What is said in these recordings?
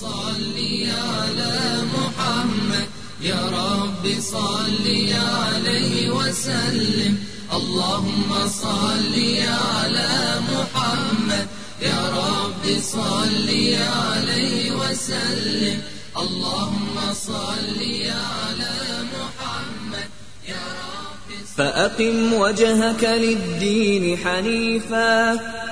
صل على محمد. يا رب صل عليه وسلم. اللهم صل على محمد. يا رب صل عليه وسلم. اللهم صل على محمد. يا رب فأقم وجهك للدين حنيفا.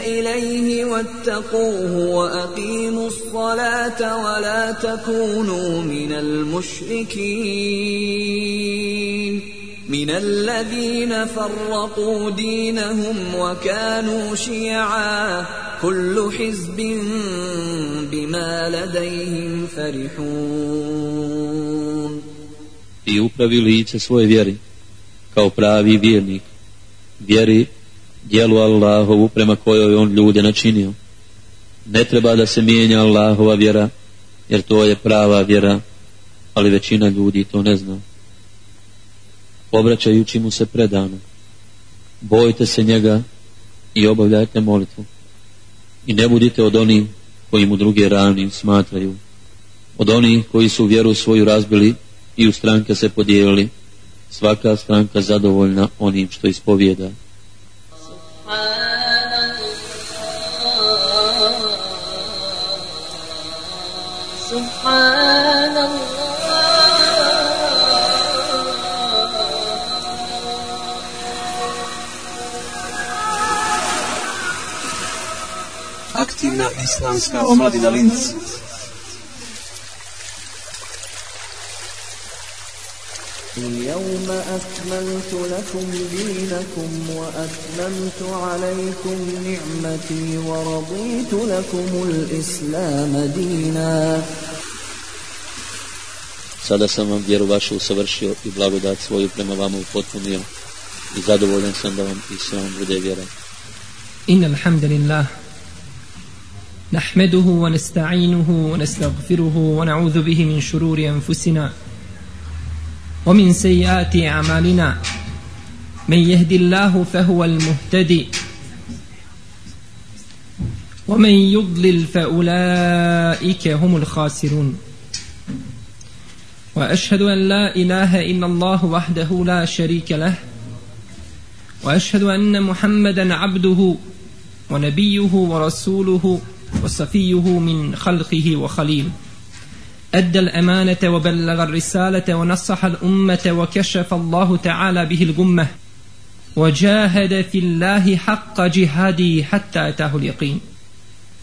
إليه واتقوه وأقيموا الصلاة ولا تكونوا من المشركين. من الذين فرقوا دينهم وكانوا شيعا. كل حزب بما لديهم فرحون. I upravi lice svoje vjeri kao pravi vjernik. Vjeri dijelu Allahovu prema kojoj on ljude načinio. Ne treba da se mijenja Allahova vjera jer to je prava vjera ali većina ljudi to ne zna. Obraćajući mu se predano bojte se njega i obavljajte molitvu. I ne budite od onih koji mu druge rani smatraju. Od onih koji su vjeru svoju razbili i u stranke se podijelili svaka stranka zadovoljna onim što ispovijeda. سبحان الله aktivna islamska omladina Linz. أكملت لكم دينكم وأتممت عليكم نعمتي ورضيت لكم الإسلام دينا Sada sam vam vjeru vašu usavršio i blagodat svoju prema vama upotpunio i zadovoljan sam da vam islam bude vjera. إن الحمد لله نحمده ونستعينه ونستغفره ونعوذ به من شرور أنفسنا ومن سيئات أعمالنا من يهد الله فهو المهتدي ومن يضلل فأولئك هم الخاسرون وأشهد أن لا إله إلا الله وحده لا شريك له وأشهد أن محمدا عبده ونبيه ورسوله وصفيه من خلقه وخليل أدى الأمانة وبلغ الرسالة ونصح الأمة وكشف الله تعالى به الغمة وجاهد في الله حق جهاده حتى أتاه اليقين.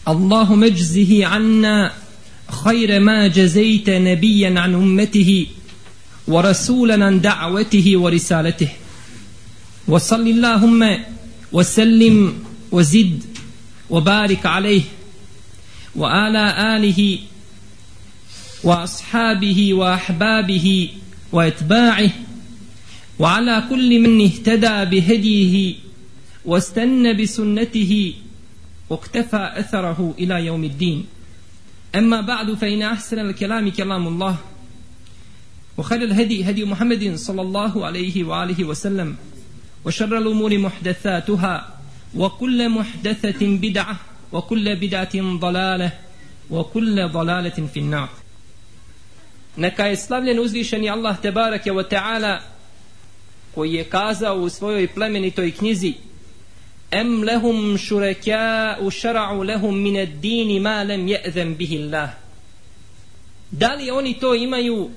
اللهم اجزه عنا خير ما جزيت نبيا عن أمته ورسولا عن دعوته ورسالته. وصل اللهم وسلم وزد وبارك عليه وآلى آله وأصحابه وأحبابه وأتباعه وعلى كل من اهتدى بهديه واستنى بسنته واقتفى أثره إلى يوم الدين. أما بعد فإن أحسن الكلام كلام الله وخير الهدي هدي محمد صلى الله عليه وآله وسلم وشر الأمور محدثاتها وكل محدثة بدعة وكل بدعة ضلالة وكل ضلالة في النار. Neka je slavljen uzvišeni Allah Tebarake wa ta'ala koji je kazao u svojoj plemenitoj knjizi Em lehum šurekja'u šara'u lehum mine dini ma lem je'zem bihi Allah. Da li oni to imaju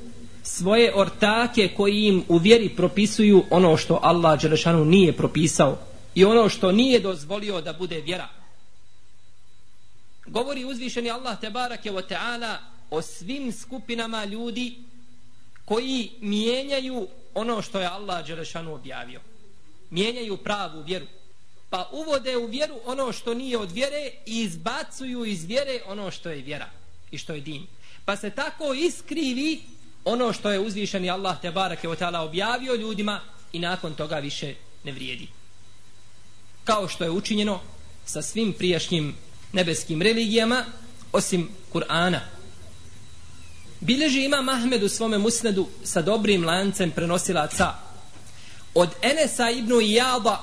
svoje ortake koji im u vjeri propisuju ono što Allah Đelešanu nije propisao i ono što nije dozvolio da bude vjera? Govori uzvišeni Allah Tebarake wa ta'ala o svim skupinama ljudi koji mijenjaju ono što je Allah Đelešanu objavio. Mijenjaju pravu vjeru. Pa uvode u vjeru ono što nije od vjere i izbacuju iz vjere ono što je vjera i što je din. Pa se tako iskrivi ono što je uzvišeni Allah te barake otala objavio ljudima i nakon toga više ne vrijedi. kao što je učinjeno sa svim prijašnjim nebeskim religijama osim Kur'ana Bileži ima Mahmed u svome musnedu sa dobrim lancem prenosilaca. Od Enesa ibn Ijaba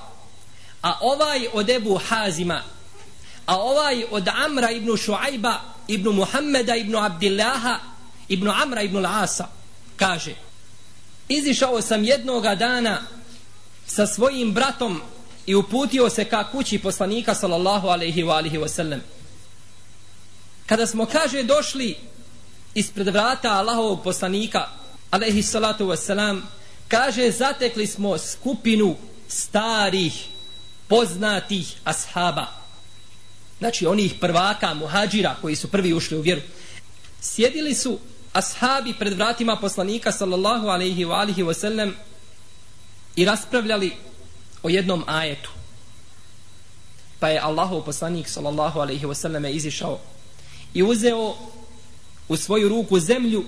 a ovaj od Ebu Hazima a ovaj od Amra ibn Šuajba ibn Muhammeda ibn Abdillaha ibn Amra ibn Lasa kaže izišao sam jednoga dana sa svojim bratom i uputio se ka kući poslanika sallallahu alaihi wa alihi wasallam kada smo kaže došli ispred vrata Allahovog poslanika alaihi salatu wasalam kaže zatekli smo skupinu starih poznatih ashaba. Znači onih prvaka muhađira koji su prvi ušli u vjeru. Sjedili su ashabi pred vratima poslanika sallallahu alaihi wa alihi wasallam i raspravljali o jednom ajetu. Pa je Allahov poslanik sallallahu alaihi wasallam izišao i uzeo u svoju ruku zemlju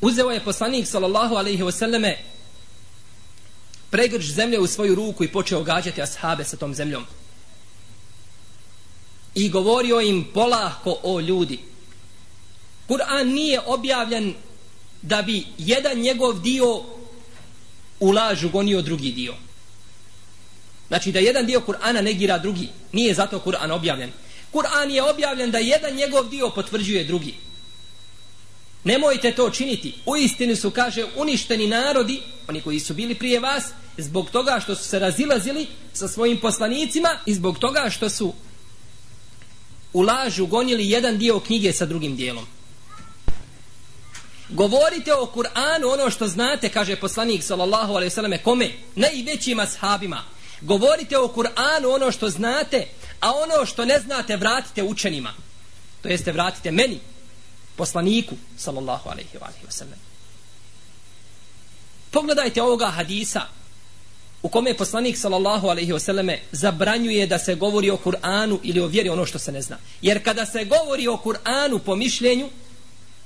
uzeo je poslanik sallallahu alaihi wasallame pregrč zemlje u svoju ruku i počeo gađati ashabe sa tom zemljom i govorio im polahko o ljudi Kur'an nije objavljen da bi jedan njegov dio u lažu gonio drugi dio. Znači da jedan dio Kur'ana negira drugi. Nije zato Kur'an objavljen. Kur'an je objavljen da jedan njegov dio potvrđuje drugi. Nemojte to činiti. U istini su, kaže, uništeni narodi, oni koji su bili prije vas, zbog toga što su se razilazili sa svojim poslanicima i zbog toga što su u lažu gonili jedan dio knjige sa drugim dijelom. Govorite o Kur'anu ono što znate, kaže poslanik sallallahu alejhi ve selleme, kome? Najvećim ashabima. Govorite o Kur'anu ono što znate, a ono što ne znate vratite učenima. To jeste vratite meni, poslaniku sallallahu alejhi ve sellem. Pogledajte ovoga hadisa u kome poslanik sallallahu alejhi ve selleme zabranjuje da se govori o Kur'anu ili o vjeri ono što se ne zna. Jer kada se govori o Kur'anu po mišljenju,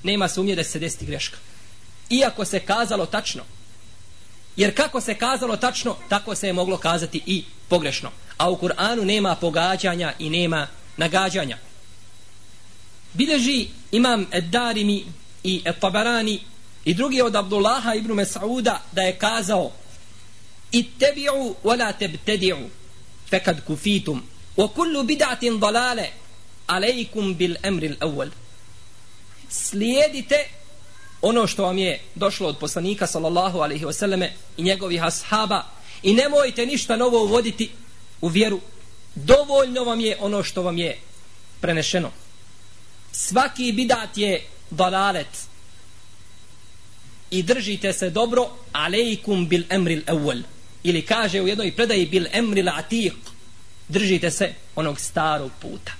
nema sumnje da se desiti greška. Iako se kazalo tačno. Jer kako se kazalo tačno, tako se je moglo kazati i pogrešno. A u Kur'anu nema pogađanja i nema nagađanja. Bileži imam Ed-Darimi i Tabarani i drugi od Abdullaha ibn Mas'uda da je kazao Ittebi'u wala tebtedi'u fekad kufitum wa kullu bid'atin dalale alejkum bil emril l-awwal slijedite ono što vam je došlo od poslanika sallallahu alaihi wasallame i njegovih ashaba i nemojte ništa novo uvoditi u vjeru. Dovoljno vam je ono što vam je prenešeno. Svaki bidat je dalalet. I držite se dobro alejkum bil emril awwal. Ili kaže u jednoj predaji bil emril atiq. Držite se onog starog puta.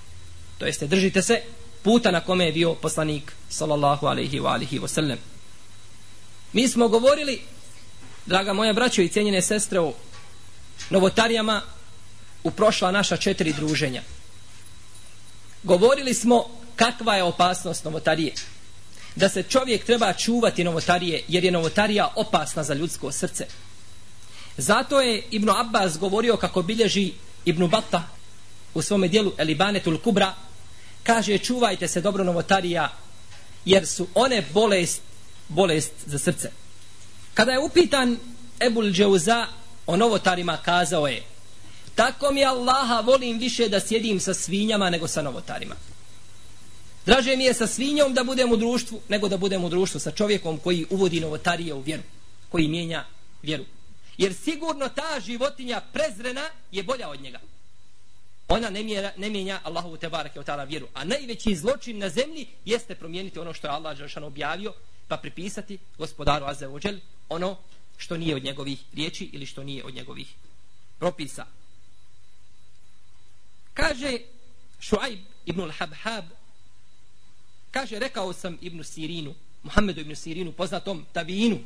To jeste držite se puta na kome je bio poslanik sallallahu alaihi wa alihi wa sallam. Mi smo govorili, draga moja braćo i cijenjene sestre, o novotarijama u prošla naša četiri druženja. Govorili smo kakva je opasnost novotarije. Da se čovjek treba čuvati novotarije, jer je novotarija opasna za ljudsko srce. Zato je Ibn Abbas govorio kako bilježi Ibn Batta u svome dijelu Elibanetul Kubra, kaže čuvajte se dobro novotarija jer su one bolest bolest za srce. Kada je upitan Ebul Džauza o novotarima kazao je tako mi Allaha volim više da sjedim sa svinjama nego sa novotarima. Draže mi je sa svinjom da budem u društvu nego da budem u društvu sa čovjekom koji uvodi novotarije u vjeru koji mijenja vjeru. Jer sigurno ta životinja prezrena je bolja od njega ona ne, mjera, ne mijenja Allahovu te barake od vjeru. A najveći zločin na zemlji jeste promijeniti ono što je Allah Đelšan objavio, pa pripisati gospodaru Azze Ođel ono što nije od njegovih riječi ili što nije od njegovih propisa. Kaže Šuajb ibn al-Habhab, kaže, rekao sam ibn Sirinu, Muhammedu ibn Sirinu, poznatom tabinu,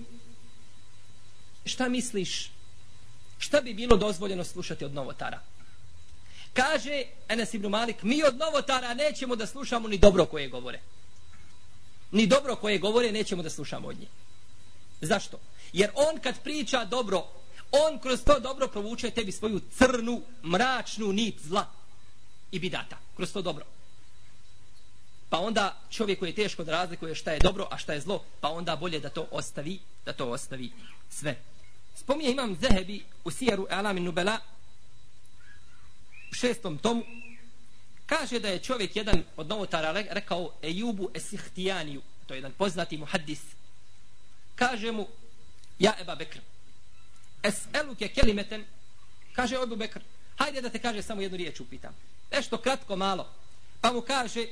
šta misliš, šta bi bilo dozvoljeno slušati od novotara? Kaže Enes ibn Malik, mi od novotara nećemo da slušamo ni dobro koje govore. Ni dobro koje govore nećemo da slušamo od njih. Zašto? Jer on kad priča dobro, on kroz to dobro provuče tebi svoju crnu, mračnu nit zla i bidata. Kroz to dobro. Pa onda čovjeku je teško da razlikuje šta je dobro, a šta je zlo, pa onda bolje da to ostavi, da to ostavi sve. Spominje imam Zehebi u Sijeru Alamin Nubela šestom tomu kaže da je čovjek jedan od novotara rekao Ejubu Esihtijaniju to je jedan poznati muhaddis. Kaže mu ja Eba Bekr es'eluke kelimeten. Kaže Ebu Bekr hajde da te kaže samo jednu riječ upitam. Nešto kratko malo. Pa mu kaže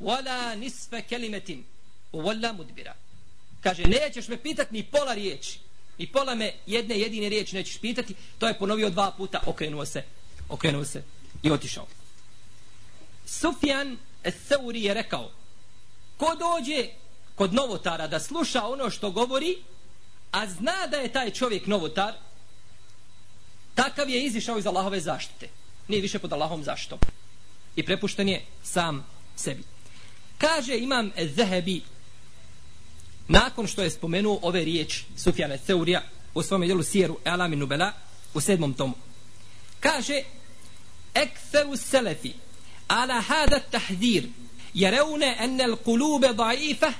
wala nisfe kelimetin wala mudbira. Kaže nećeš me pitati ni pola riječi. Ni pola me jedne jedine riječi nećeš pitati. To je ponovio dva puta okrenuo se okrenuo se i otišao. Sufjan Thauri je rekao ko dođe kod novotara da sluša ono što govori a zna da je taj čovjek novotar takav je izišao iz Allahove zaštite. Nije više pod Allahom zaštitom i prepušten je sam sebi. Kaže imam Zehebi nakon što je spomenuo ove riječi Sufjana Teurija u svom djelu Sijeru Elaminu Bela u sedmom tomu. Kaže ekseru selefi ala hada tahdir jereune ene kulube daife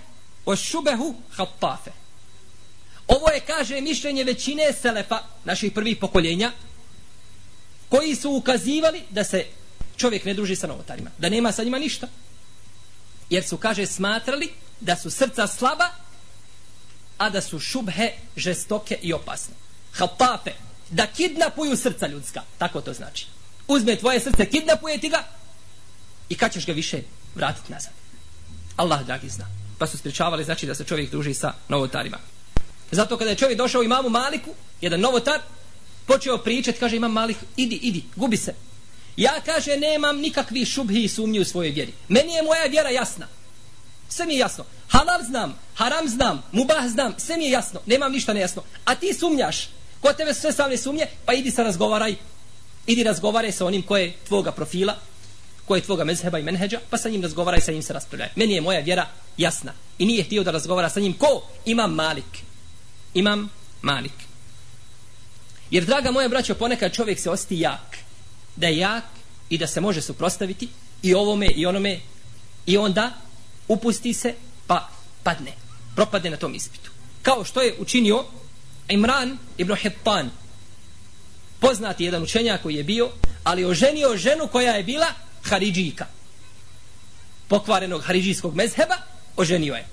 o šubehu hattafe ovo je kaže mišljenje većine selefa naših prvih pokoljenja koji su ukazivali da se čovjek ne druži sa novotarima da nema sa njima ništa. Jer su kaže smatrali da su srca slaba a da su šubhe žestoke i opasne. Hatafe, da kidnapuju srca ljudska. Tako to znači uzme tvoje srce kidnapuje ti ga i kad ćeš ga više vratiti nazad? Allah dragi zna. Pa su spričavali znači da se čovjek druži sa novotarima. Zato kada je čovjek došao imamu Maliku jedan novotar počeo pričati kaže imam Malik idi idi gubi se. Ja kaže nemam nikakvi šubhi i sumnji u svojoj vjeri. Meni je moja vjera jasna. Sve mi je jasno. Halal znam haram znam mubah znam sve mi je jasno. Nemam ništa nejasno. A ti sumnjaš. Ko tebe sve same sumnje pa idi se razgovaraj idi razgovaraj sa onim koje tvoga profila koje je tvoga mezheba i menheđa, pa sa njim razgovaraj, sa njim se raspravljaj. Meni je moja vjera jasna. I nije htio da razgovara sa njim. Ko? Imam Malik. Imam Malik. Jer, draga moja braćo, ponekad čovjek se osti jak. Da je jak i da se može suprostaviti i ovome i onome i onda upusti se pa padne. Propadne na tom ispitu. Kao što je učinio Imran ibn Hittan poznati jedan učenjak koji je bio ali oženio ženu koja je bila Haridžika. pokvarenog Haridžijskog mezheba oženio je.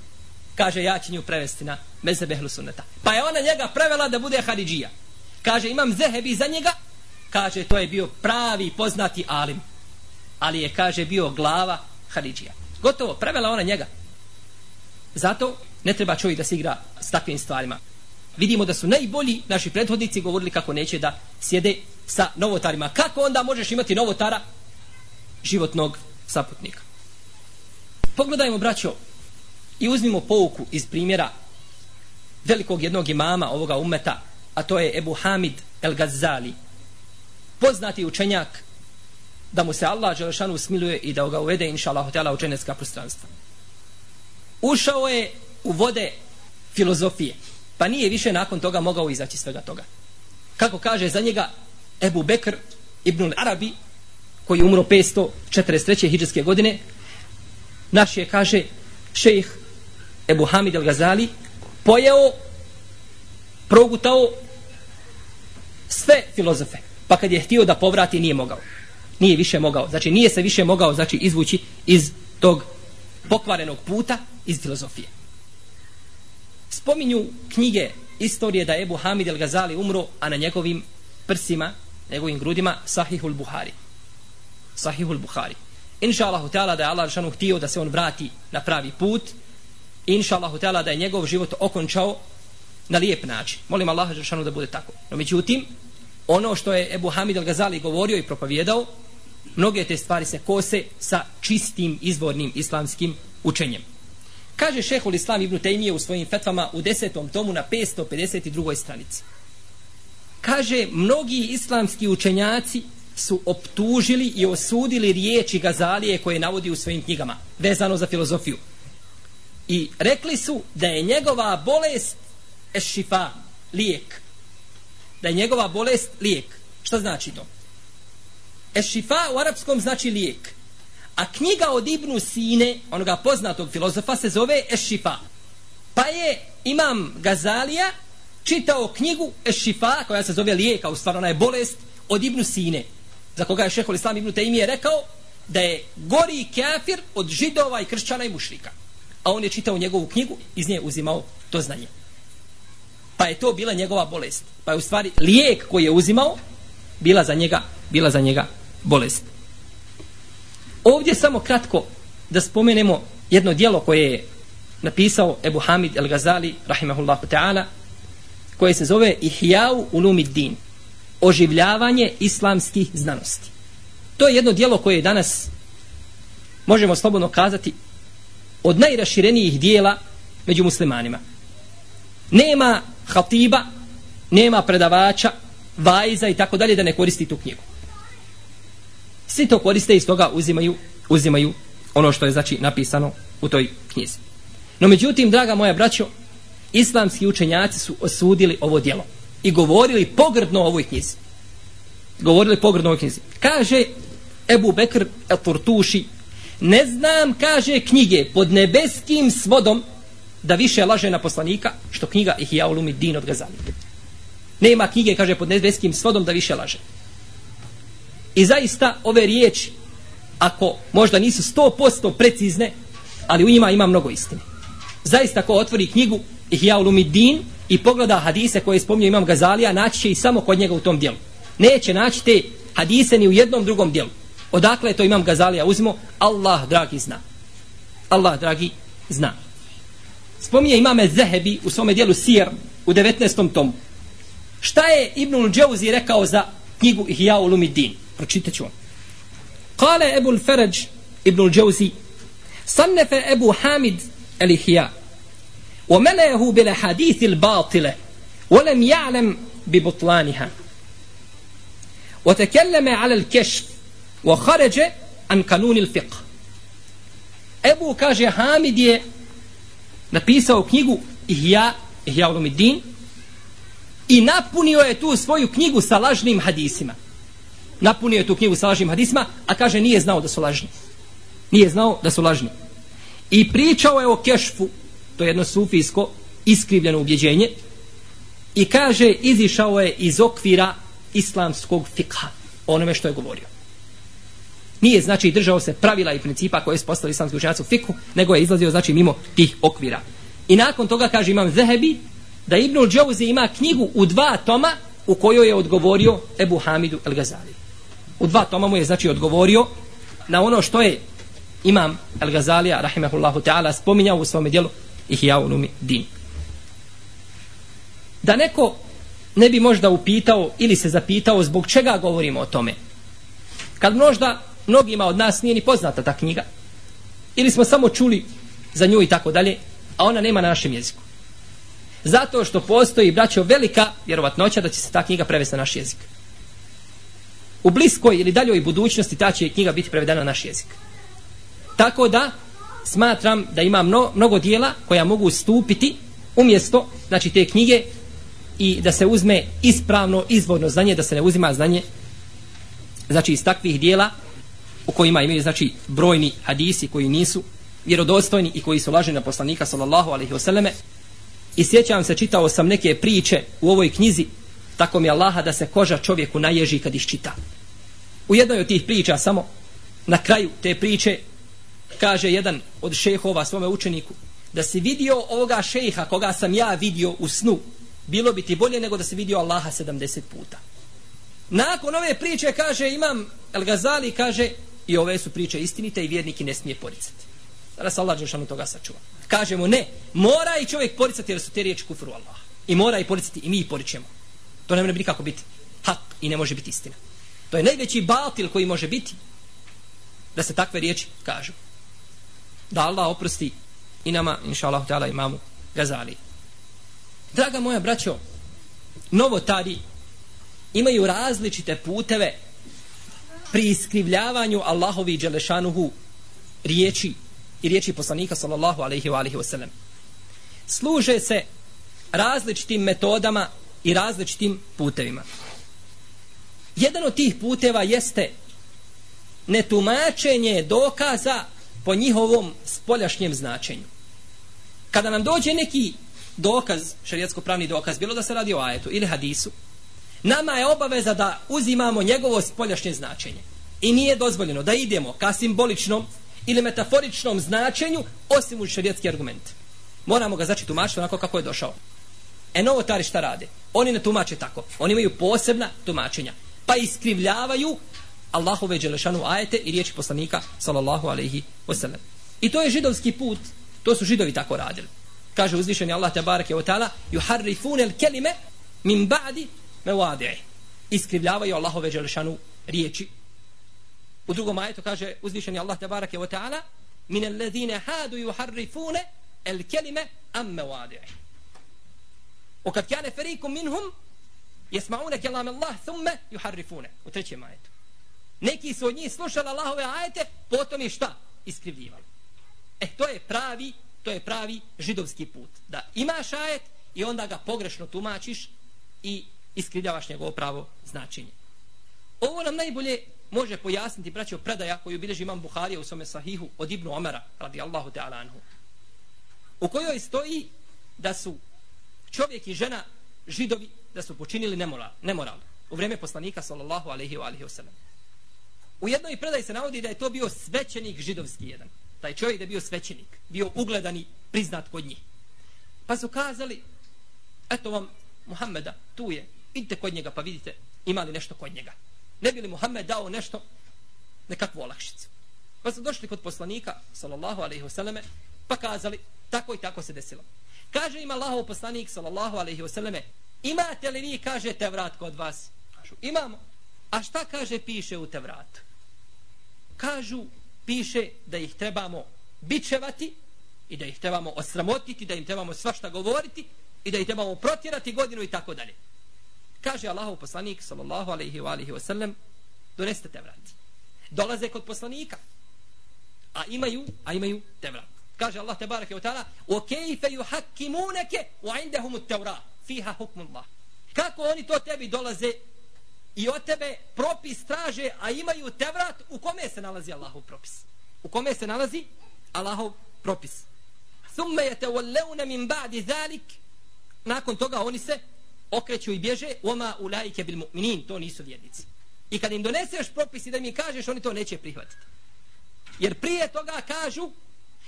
Kaže ja ću nju prevesti na mezhebe Hlusuneta pa je ona njega prevela da bude Haridžija. Kaže imam zehebi za njega. Kaže to je bio pravi poznati alim. Ali je kaže bio glava Haridžija. Gotovo prevela ona njega. Zato ne treba čovjek da se igra s takvim stvarima vidimo da su najbolji naši prethodnici govorili kako neće da sjede sa novotarima kako onda možeš imati novotara životnog saputnika. Pogledajmo, braćo, i uzmimo pouku iz primjera velikog jednog imama ovoga umeta, a to je Ebu Hamid El Gazali. Poznati učenjak da mu se Allah Đelešanu smiluje i da ga uvede, inša Allah, u dženecka prostranstva. Ušao je u vode filozofije, pa nije više nakon toga mogao izaći svega toga. Kako kaže za njega Ebu Bekr ibn Arabi, koji umro 543. hijđarske godine naš je kaže šejh Ebu Hamid al-Gazali, pojeo progutao sve filozofe pa kad je htio da povrati nije mogao nije više mogao znači nije se više mogao znači izvući iz tog pokvarenog puta iz filozofije spominju knjige istorije da Ebu Hamid el Gazali umro a na njegovim prsima njegovim grudima Sahihul Buhari Sahihul Buhari. Inša Allahu Teala da je Allah Žešanu htio da se on vrati na pravi put. Inša Allahu Teala da je njegov život okončao na lijep način. Molim Allah Žešanu da bude tako. No međutim, ono što je Ebu Hamid al-Gazali govorio i propovjedao, mnoge te stvari se kose sa čistim izvornim islamskim učenjem. Kaže šehol Islam ibn Tejmije u svojim fetvama u desetom tomu na 552. stranici. Kaže, mnogi islamski učenjaci su optužili i osudili riječi Gazalije koje navodi u svojim knjigama, vezano za filozofiju. I rekli su da je njegova bolest ešifa, lijek. Da je njegova bolest lijek. Šta znači to? Ešifa u arapskom znači lijek. A knjiga od Ibnu Sine, onoga poznatog filozofa, se zove Ešifa. Pa je imam Gazalija čitao knjigu Ešifa, koja se zove lijeka, u stvari ona je bolest, od Ibnu Sine, za koga je šehol Islam Ibnu Taimije rekao da je gori kafir od židova i kršćana i mušrika. A on je čitao njegovu knjigu, iz nje uzimao to znanje. Pa je to bila njegova bolest. Pa je u stvari lijek koji je uzimao, bila za njega, bila za njega bolest. Ovdje samo kratko da spomenemo jedno dijelo koje je napisao Ebu Hamid El Gazali, rahimahullahu ta'ala, koje se zove Ihjau Ulumid Din, oživljavanje islamskih znanosti. To je jedno dijelo koje je danas, možemo slobodno kazati, od najraširenijih dijela među muslimanima. Nema hatiba, nema predavača, vajza i tako dalje da ne koristi tu knjigu. Svi to koriste i stoga uzimaju, uzimaju ono što je znači napisano u toj knjizi. No međutim, draga moja braćo, islamski učenjaci su osudili ovo djelo i govorili pogrdno o ovoj knjizi. Govorili pogrdno o ovoj knjizi. Kaže Ebu Bekr el Turtuši, ne znam, kaže knjige pod nebeskim svodom da više laže na poslanika što knjiga ih ulumi din od Gazali. Nema knjige, kaže, pod nebeskim svodom da više laže. I zaista ove riječi, ako možda nisu sto posto precizne, ali u njima ima mnogo istine. Zaista ko otvori knjigu Ihya Ulumuddin i pogleda hadise koje spominje Imam Gazalija, naći će i samo kod njega u tom dijelu. Neće naći te hadise ni u jednom drugom dijelu. Odakle je to Imam Gazalija uzmo? Allah dragi zna. Allah dragi zna. Spominje imame Zehebi u svome dijelu Sir u 19. tomu. Šta je Ibnul Džauzi rekao za knjigu Ihya Ulumuddin? Pročitat ću vam. Kale Ebu Feraj Ibnul Džauzi Sannefe Ebu Hamid الإحياء وملأه بالأحاديث الباطلة ولم يعلم ببطلانها وتكلم على الكشف وخرج عن قانون الفقه Ebu kaže Hamid je napisao knjigu Ihya, Ihya Ulumiddin i napunio je tu svoju knjigu sa lažnim hadisima. Napunio je tu knjigu sa lažnim hadisima, a kaže nije znao da su lažni. Nije znao da su lažni. I pričao je o kešfu, to je jedno sufijsko iskrivljeno ubjeđenje, i kaže, izišao je iz okvira islamskog fikha, onome što je govorio. Nije, znači, držao se pravila i principa koje je postali islamski učenjac u fikhu, nego je izlazio, znači, mimo tih okvira. I nakon toga, kaže, imam Zehebi, da Ibnul Džauzi ima knjigu u dva toma u kojoj je odgovorio Ebu Hamidu El Gazali. U dva toma mu je, znači, odgovorio na ono što je imam Al-Gazalija, rahimahullahu ta'ala, spominjao u svom dijelu Ihya ulumi din. Da neko ne bi možda upitao ili se zapitao zbog čega govorimo o tome. Kad možda mnogima od nas nije ni poznata ta knjiga, ili smo samo čuli za nju i tako dalje, a ona nema na našem jeziku. Zato što postoji, braćo, velika vjerovatnoća da će se ta knjiga prevesti na naš jezik. U bliskoj ili daljoj budućnosti ta će knjiga biti prevedena na naš jezik. Tako da smatram da ima mno, mnogo dijela koja mogu stupiti umjesto znači te knjige i da se uzme ispravno izvorno znanje, da se ne uzima znanje znači iz takvih dijela u kojima imaju znači brojni hadisi koji nisu vjerodostojni i koji su lažni na poslanika sallallahu alaihi wasallame i sjećam se čitao sam neke priče u ovoj knjizi tako mi Allaha da se koža čovjeku naježi kad iščita. u jednoj od tih priča samo na kraju te priče kaže jedan od šehova svome učeniku, da si vidio ovoga šeha koga sam ja vidio u snu, bilo bi ti bolje nego da si vidio Allaha 70 puta. Nakon ove priče kaže imam El Gazali kaže i ove su priče istinite i vjerniki ne smije poricati. Da se Allah Đelšanu toga sačuva. Kaže mu ne, mora i čovjek poricati jer su te riječi kufru Allah. I mora i poricati i mi i poričemo. To ne može nikako biti hak i ne može biti istina. To je najveći batil koji može biti da se takve riječi kažu da Allah oprosti i nama, inša Allah, ta'ala imamu Gazali. Draga moja braćo, novotari imaju različite puteve pri iskrivljavanju Allahovi Đelešanuhu riječi i riječi poslanika sallallahu alaihi wa alaihi wa sallam. Služe se različitim metodama i različitim putevima. Jedan od tih puteva jeste netumačenje dokaza po njihovom spoljašnjem značenju. Kada nam dođe neki dokaz, šarijetsko pravni dokaz, bilo da se radi o ajetu ili hadisu, nama je obaveza da uzimamo njegovo spoljašnje značenje. I nije dozvoljeno da idemo ka simboličnom ili metaforičnom značenju osim u šarijetski argument. Moramo ga znači tumačiti onako kako je došao. E novotari šta rade? Oni ne tumače tako. Oni imaju posebna tumačenja. Pa iskrivljavaju Allahove dželešanu ajete i riječi poslanika sallallahu alaihi wasallam. I to je židovski put. To su židovi tako radili. Kaže uzvišeni Allah te wa ta'ala juharrifune el kelime min ba'di me wadi'i. Iskrivljavaju Allahove dželešanu riječi. U drugom ajetu kaže uzvišeni Allah te wa ta'ala min alladhine hadu juharrifune el kelime am me wadi'i. وقد كان فريق منهم يسمعون كلام الله ثم يحرفونه u trećem ajetu neki su od njih slušali Allahove ajete potom je šta iskrivljivali e to je pravi to je pravi židovski put da imaš ajet i onda ga pogrešno tumačiš i iskrivljavaš njegovo pravo značenje ovo nam najbolje može pojasniti braćo predaja koju bilježi imam Buharija u svome sahihu od Ibnu Omara radijallahu ta'ala anhu u kojoj stoji da su čovjek i žena židovi da su počinili nemoral, nemoral u vrijeme poslanika sallallahu alaihi wa alaihi wasallam. U jednoj predaji se navodi da je to bio svećenik židovski jedan. Taj čovjek da je bio svećenik, bio ugledan i priznat kod njih. Pa su kazali, eto vam Muhammeda, tu je, idite kod njega pa vidite ima li nešto kod njega. Ne bi li Muhammed dao nešto, nekakvu olakšicu. Pa su došli kod poslanika, sallallahu alaihi wasallam, pa kazali, tako i tako se desilo. Kaže im Allahov poslanik sallallahu alejhi ve selleme: Imate li vi kaže Tevrat kod vas? Kažu: Imamo. A šta kaže piše u Tevratu? Kažu piše da ih trebamo bičevati i da ih trebamo osramotiti, da im trebamo svašta govoriti i da ih trebamo protjerati godinu i tako dalje. Kaže Allahov poslanik sallallahu alejhi ve sellem: Doneste Tevrat. Dolaze kod poslanika. A imaju, a imaju Tevrat. Kaže Allah tebareke ve taala: "Wa kayfa yuhakkimunaka wa 'indahum at-Tawrat fiha hukm Allah." Kako oni to tebi dolaze i od tebe propis traže, a imaju Tevrat u kome se nalazi Allahov propis? U kome se nalazi Allahov propis? Thumma yatawallawna min ba'di zalik nakon toga oni se okreću i bježe oma ulaike bil mu'minin to nisu vjernici i kad im doneseš propis i da mi kažeš oni to neće prihvatiti jer prije toga kažu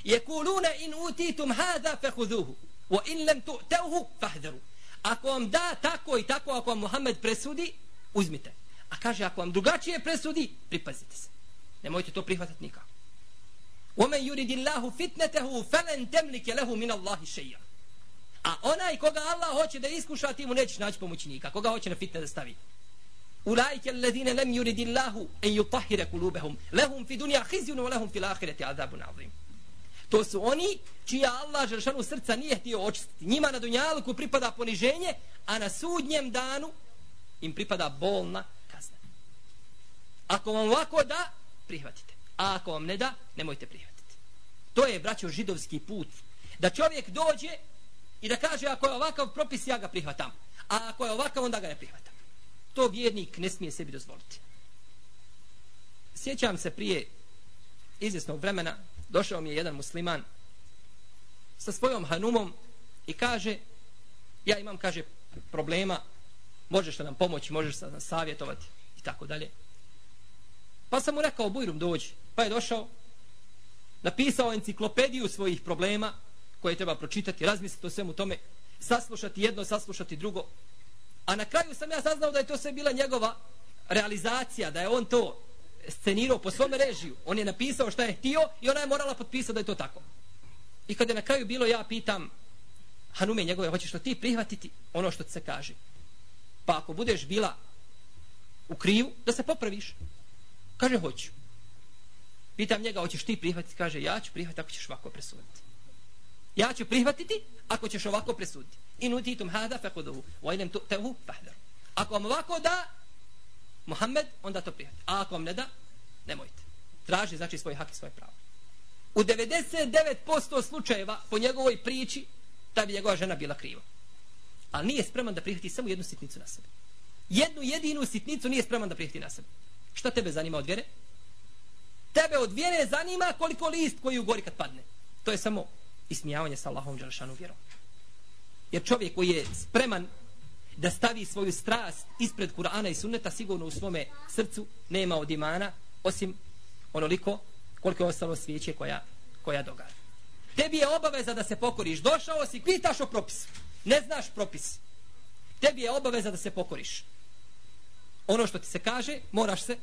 Jekulune in utitum hada fehuduhu. Wa in lem tu'teuhu fahderu. Ako vam da tako i tako, ako vam Muhammed presudi, uzmite. A kaže, ako vam drugačije presudi, pripazite se. Nemojte to prihvatati nikako. ومن يريد الله فتنته فلن تملك له من الله شيئا a onaj koga Allah hoće da iskuša ti mu nećeš naći pomoćnika koga hoće na fitne da stavi أولئك الذين لم يرد الله أن يطهر قلوبهم لهم في دنيا خزي ولهم في الآخرة عذاب عظيم To su oni čija Allah Žeršanu srca nije htio očistiti. Njima na Dunjalku pripada poniženje, a na sudnjem danu im pripada bolna kazna. Ako vam ovako da, prihvatite. A ako vam ne da, nemojte prihvatiti. To je, braćo, židovski put. Da čovjek dođe i da kaže ako je ovakav propis, ja ga prihvatam. A ako je ovakav, onda ga ne prihvatam. To vjernik ne smije sebi dozvoliti. Sjećam se prije izvjesnog vremena, došao mi je jedan musliman sa svojom hanumom i kaže ja imam kaže problema možeš li nam pomoći možeš li nam savjetovati i tako dalje. Pa sam mu rekao bujrum dođi. Pa je došao napisao enciklopediju svojih problema koje treba pročitati razmisliti o svemu tome saslušati jedno saslušati drugo. A na kraju sam ja saznao da je to sve bila njegova realizacija da je on to scenirao po svome režiju. On je napisao šta je htio i ona je morala potpisati da je to tako. I kada je na kraju bilo, ja pitam Hanume njegove, hoćeš li ti prihvatiti ono što ti se kaže? Pa ako budeš bila u krivu, da se popraviš. Kaže, hoću. Pitam njega, hoćeš ti prihvatiti? Kaže, ja ću prihvatiti ako ćeš ovako presuditi. Ja ću prihvatiti ako ćeš ovako presuditi. In utitum hada fekodovu, wa ilem tu'tehu fahdaru. Ako vam ovako da, Muhammed, onda to prihvati. A ako vam ne da, nemojte. Traži, znači, svoj hak i svoje pravo. U 99% slučajeva po njegovoj priči, ta bi njegova žena bila kriva. ali nije spreman da prihvati samo jednu sitnicu na sebe. Jednu jedinu sitnicu nije spreman da prihvati na sebe. Šta tebe zanima od vjere? Tebe od vjere zanima koliko list koji ugori kad padne. To je samo ismijavanje sa Allahom Đelešanu vjerom. Jer čovjek koji je spreman da stavi svoju strast ispred Kur'ana i sunneta sigurno u svome srcu nema od imana osim onoliko koliko je ostalo svijeće koja, koja događa. Tebi je obaveza da se pokoriš. Došao si, pitaš o propis. Ne znaš propis. Tebi je obaveza da se pokoriš. Ono što ti se kaže, moraš se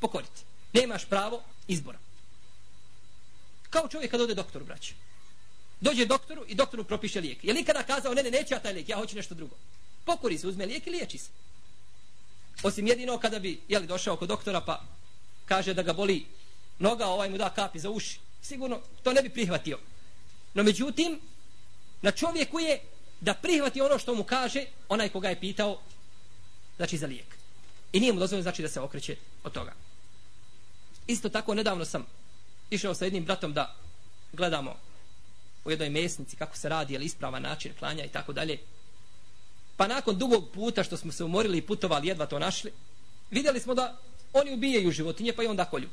pokoriti. Nemaš pravo izbora. Kao čovjek kad ode doktoru, braće. Dođe doktoru i doktoru propiše lijek. Je li ikada kazao, ne, ne, neće ja taj lijek, ja hoću nešto drugo. Pokori se, uzme lijek i liječi se. Osim jedino kada bi, jeli, došao kod doktora pa kaže da ga boli noga, ovaj mu da kapi za uši. Sigurno to ne bi prihvatio. No međutim, na čovjeku je da prihvati ono što mu kaže onaj koga je pitao znači za lijek. I nije mu dozvoljeno znači da se okreće od toga. Isto tako nedavno sam išao sa jednim bratom da gledamo u jednoj mesnici kako se radi, je li ispravan način klanja i tako dalje. Pa nakon dugog puta što smo se umorili i putovali, jedva to našli, vidjeli smo da oni ubijaju životinje pa i onda kolju.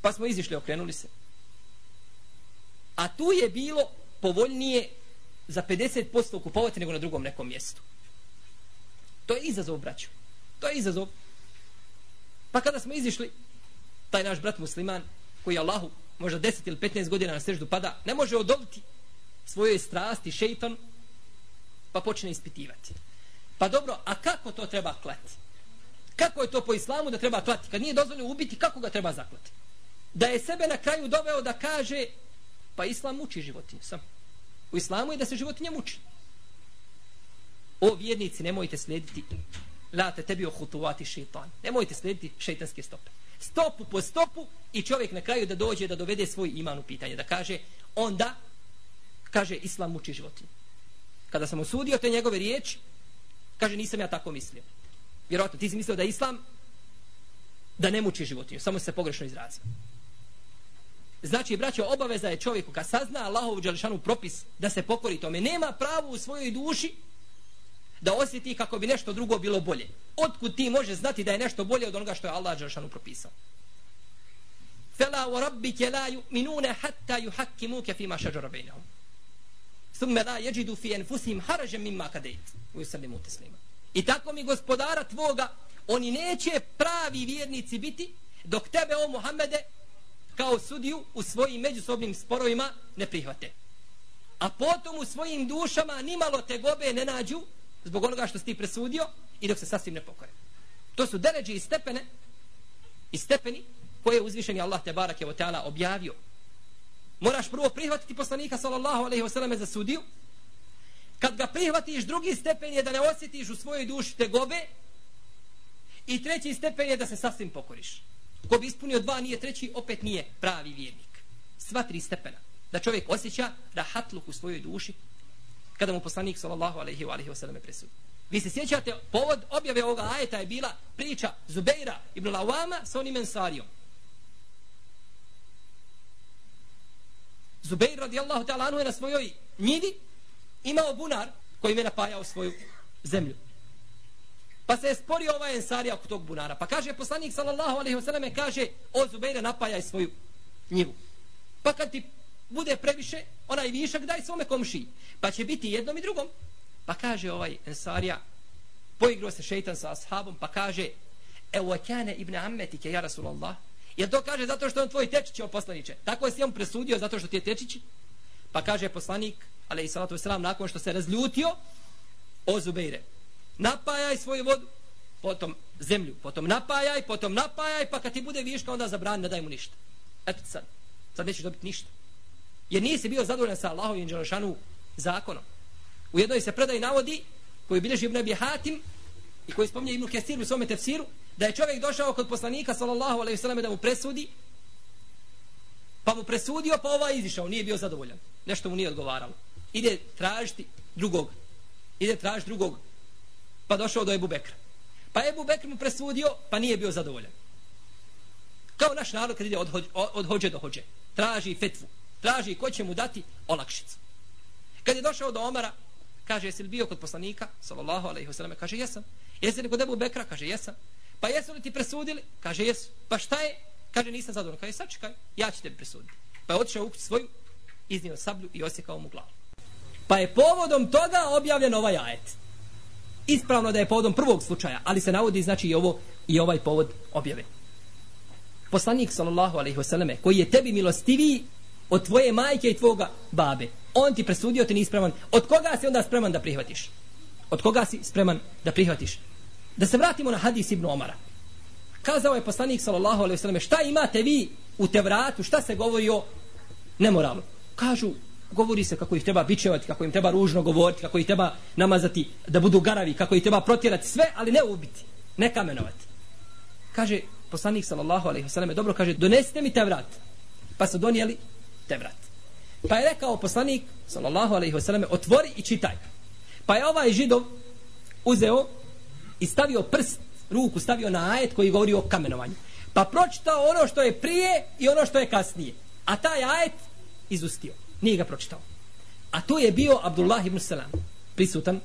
Pa smo izišli, okrenuli se. A tu je bilo povoljnije za 50% kupovati nego na drugom nekom mjestu. To je izazov, braću. To je izazov. Pa kada smo izišli, taj naš brat musliman, koji je Allahu možda 10 ili 15 godina na seždu pada, ne može odoliti svojoj strasti, šeitan, pa počne ispitivati. Pa dobro, a kako to treba klati? Kako je to po islamu da treba klati? Kad nije dozvoljeno ubiti, kako ga treba zaklati? Da je sebe na kraju doveo da kaže, pa islam muči životinje sam. U islamu je da se životinje muči. O vjernici, nemojte slijediti late tebi ohutuvati šeitan. Nemojte slijediti šeitanske stope. Stopu po stopu i čovjek na kraju da dođe da dovede svoj iman u pitanje. Da kaže, onda, kaže, islam muči životinje. Kada sam osudio te njegove riječi, kaže, nisam ja tako mislio. Vjerojatno, ti si mislio da islam da ne muči životinju, samo se pogrešno izrazio. Znači, braćo, obaveza je čovjeku kad sazna Allahov džališanu propis da se pokori tome. Nema pravo u svojoj duši da osjeti kako bi nešto drugo bilo bolje. Otkud ti može znati da je nešto bolje od onoga što je Allah džališanu propisao? Fela u rabbike la yu'minuna hatta yuhakkimuke fima šađara. Thumme la jeđidu fi enfusim haražem mimma kadejt. U srdimu teslima. I tako mi gospodara tvoga, oni neće pravi vjernici biti dok tebe o Muhammede kao sudiju u svojim međusobnim sporovima ne prihvate. A potom u svojim dušama nimalo te gobe ne nađu zbog onoga što si ti presudio i dok se sasvim ne pokore. To su deređe i stepene i stepeni koje je uzvišeni Allah te barake o objavio. Moraš prvo prihvatiti poslanika sallallahu alaihi wasallam za sudiju. Kad ga prihvatiš, drugi stepen je da ne osjetiš u svojoj duši tegobe i treći stepen je da se sasvim pokoriš. Ko bi ispunio dva, nije treći, opet nije pravi vjernik. Sva tri stepena. Da čovjek osjeća rahatluk u svojoj duši kada mu poslanik sallallahu alaihi wa alaihi wa presudi. Vi se sjećate, povod objave ovoga ajeta je bila priča Zubeira ibn Lawama sa onim ensarijom. Zubeir radijallahu ta'ala anhu je na svojoj njivi imao bunar koji je napajao svoju zemlju. Pa se je sporio ovaj ensarija oko tog bunara. Pa kaže poslanik sallallahu alaihi wa sallam kaže o Zubeire napajaj svoju njivu. Pa kad ti bude previše onaj višak daj svome komšiji. Pa će biti jednom i drugom. Pa kaže ovaj ensarija poigrao se šeitan sa ashabom pa kaže evo kane ibn ammetike ja rasulallah Jer to kaže zato što on tvoj tečić je poslaniče? Tako je si on presudio zato što ti je tečić? Pa kaže poslanik, ali i salatu wasalam, nakon što se razljutio, o Zubeire, napajaj svoju vodu, potom zemlju, potom napajaj, potom napajaj, pa kad ti bude viška, onda zabrani, ne daj mu ništa. Eto sad, sad nećeš dobiti ništa. Jer nisi bio zadovoljan sa Allahovim Đelešanu zakonom. U jednoj se predaj navodi, koji bilježi Ibn Abi Hatim, i koji spominje Ibn Kesir u svome tefsiru, da je čovjek došao kod poslanika, sallallahu alejhi ve selleme da mu presudi, pa mu presudio, pa ovaj izišao, nije bio zadovoljan. Nešto mu nije odgovaralo. Ide tražiti drugog. Ide tražiti drugog pa došao do Ebu Bekra. Pa Ebu Bekr mu presudio, pa nije bio zadovoljan. Kao naš narod kad ide od, hođe, od hođe do hođe. Traži fetvu. Traži ko će mu dati olakšicu. Kad je došao do Omara, Kaže, jesi li bio kod poslanika? Sallallahu alejhi ve selleme Kaže, jesam. Jesi li kod Ebu Bekra? Kaže, jesam. Pa jesu li ti presudili? Kaže, jesu. Pa šta je? Kaže, nisam zadovoljan. Kaže, sačekaj, ja ću tebi presuditi. Pa je otišao u svoju, iznio sablju i osjekao mu glavu. Pa je povodom toga objavljen ovaj ajet. Ispravno da je povodom prvog slučaja, ali se navodi znači i ovo i ovaj povod objave. Poslanik sallallahu alejhi ve selleme koji je tebi milostiviji od tvoje majke i tvoga babe. On ti presudio ti nisi spreman. Od koga si onda spreman da prihvatiš? Od koga si spreman da prihvatiš? Da se vratimo na hadis Ibn Omara. Kazao je poslanik sallallahu alejhi ve selleme šta imate vi u Tevratu, šta se govori o nemoralu? Kažu govori se kako ih treba bičevati, kako im treba ružno govoriti, kako ih treba namazati da budu garavi, kako ih treba protjerati sve, ali ne ubiti, ne kamenovati. Kaže poslanik sallallahu alejhi ve selleme dobro kaže donesite mi Tevrat. Pa su donijeli Tevrat. Pa je rekao poslanik sallallahu alejhi ve selleme otvori i čitaj. Pa je ovaj židov uzeo i stavio prst, ruku stavio na ajet koji govori o kamenovanju. Pa pročitao ono što je prije i ono što je kasnije. A taj ajet izustio. Nije ga pročitao. A to je bio Abdullah ibn Salam, prisutan,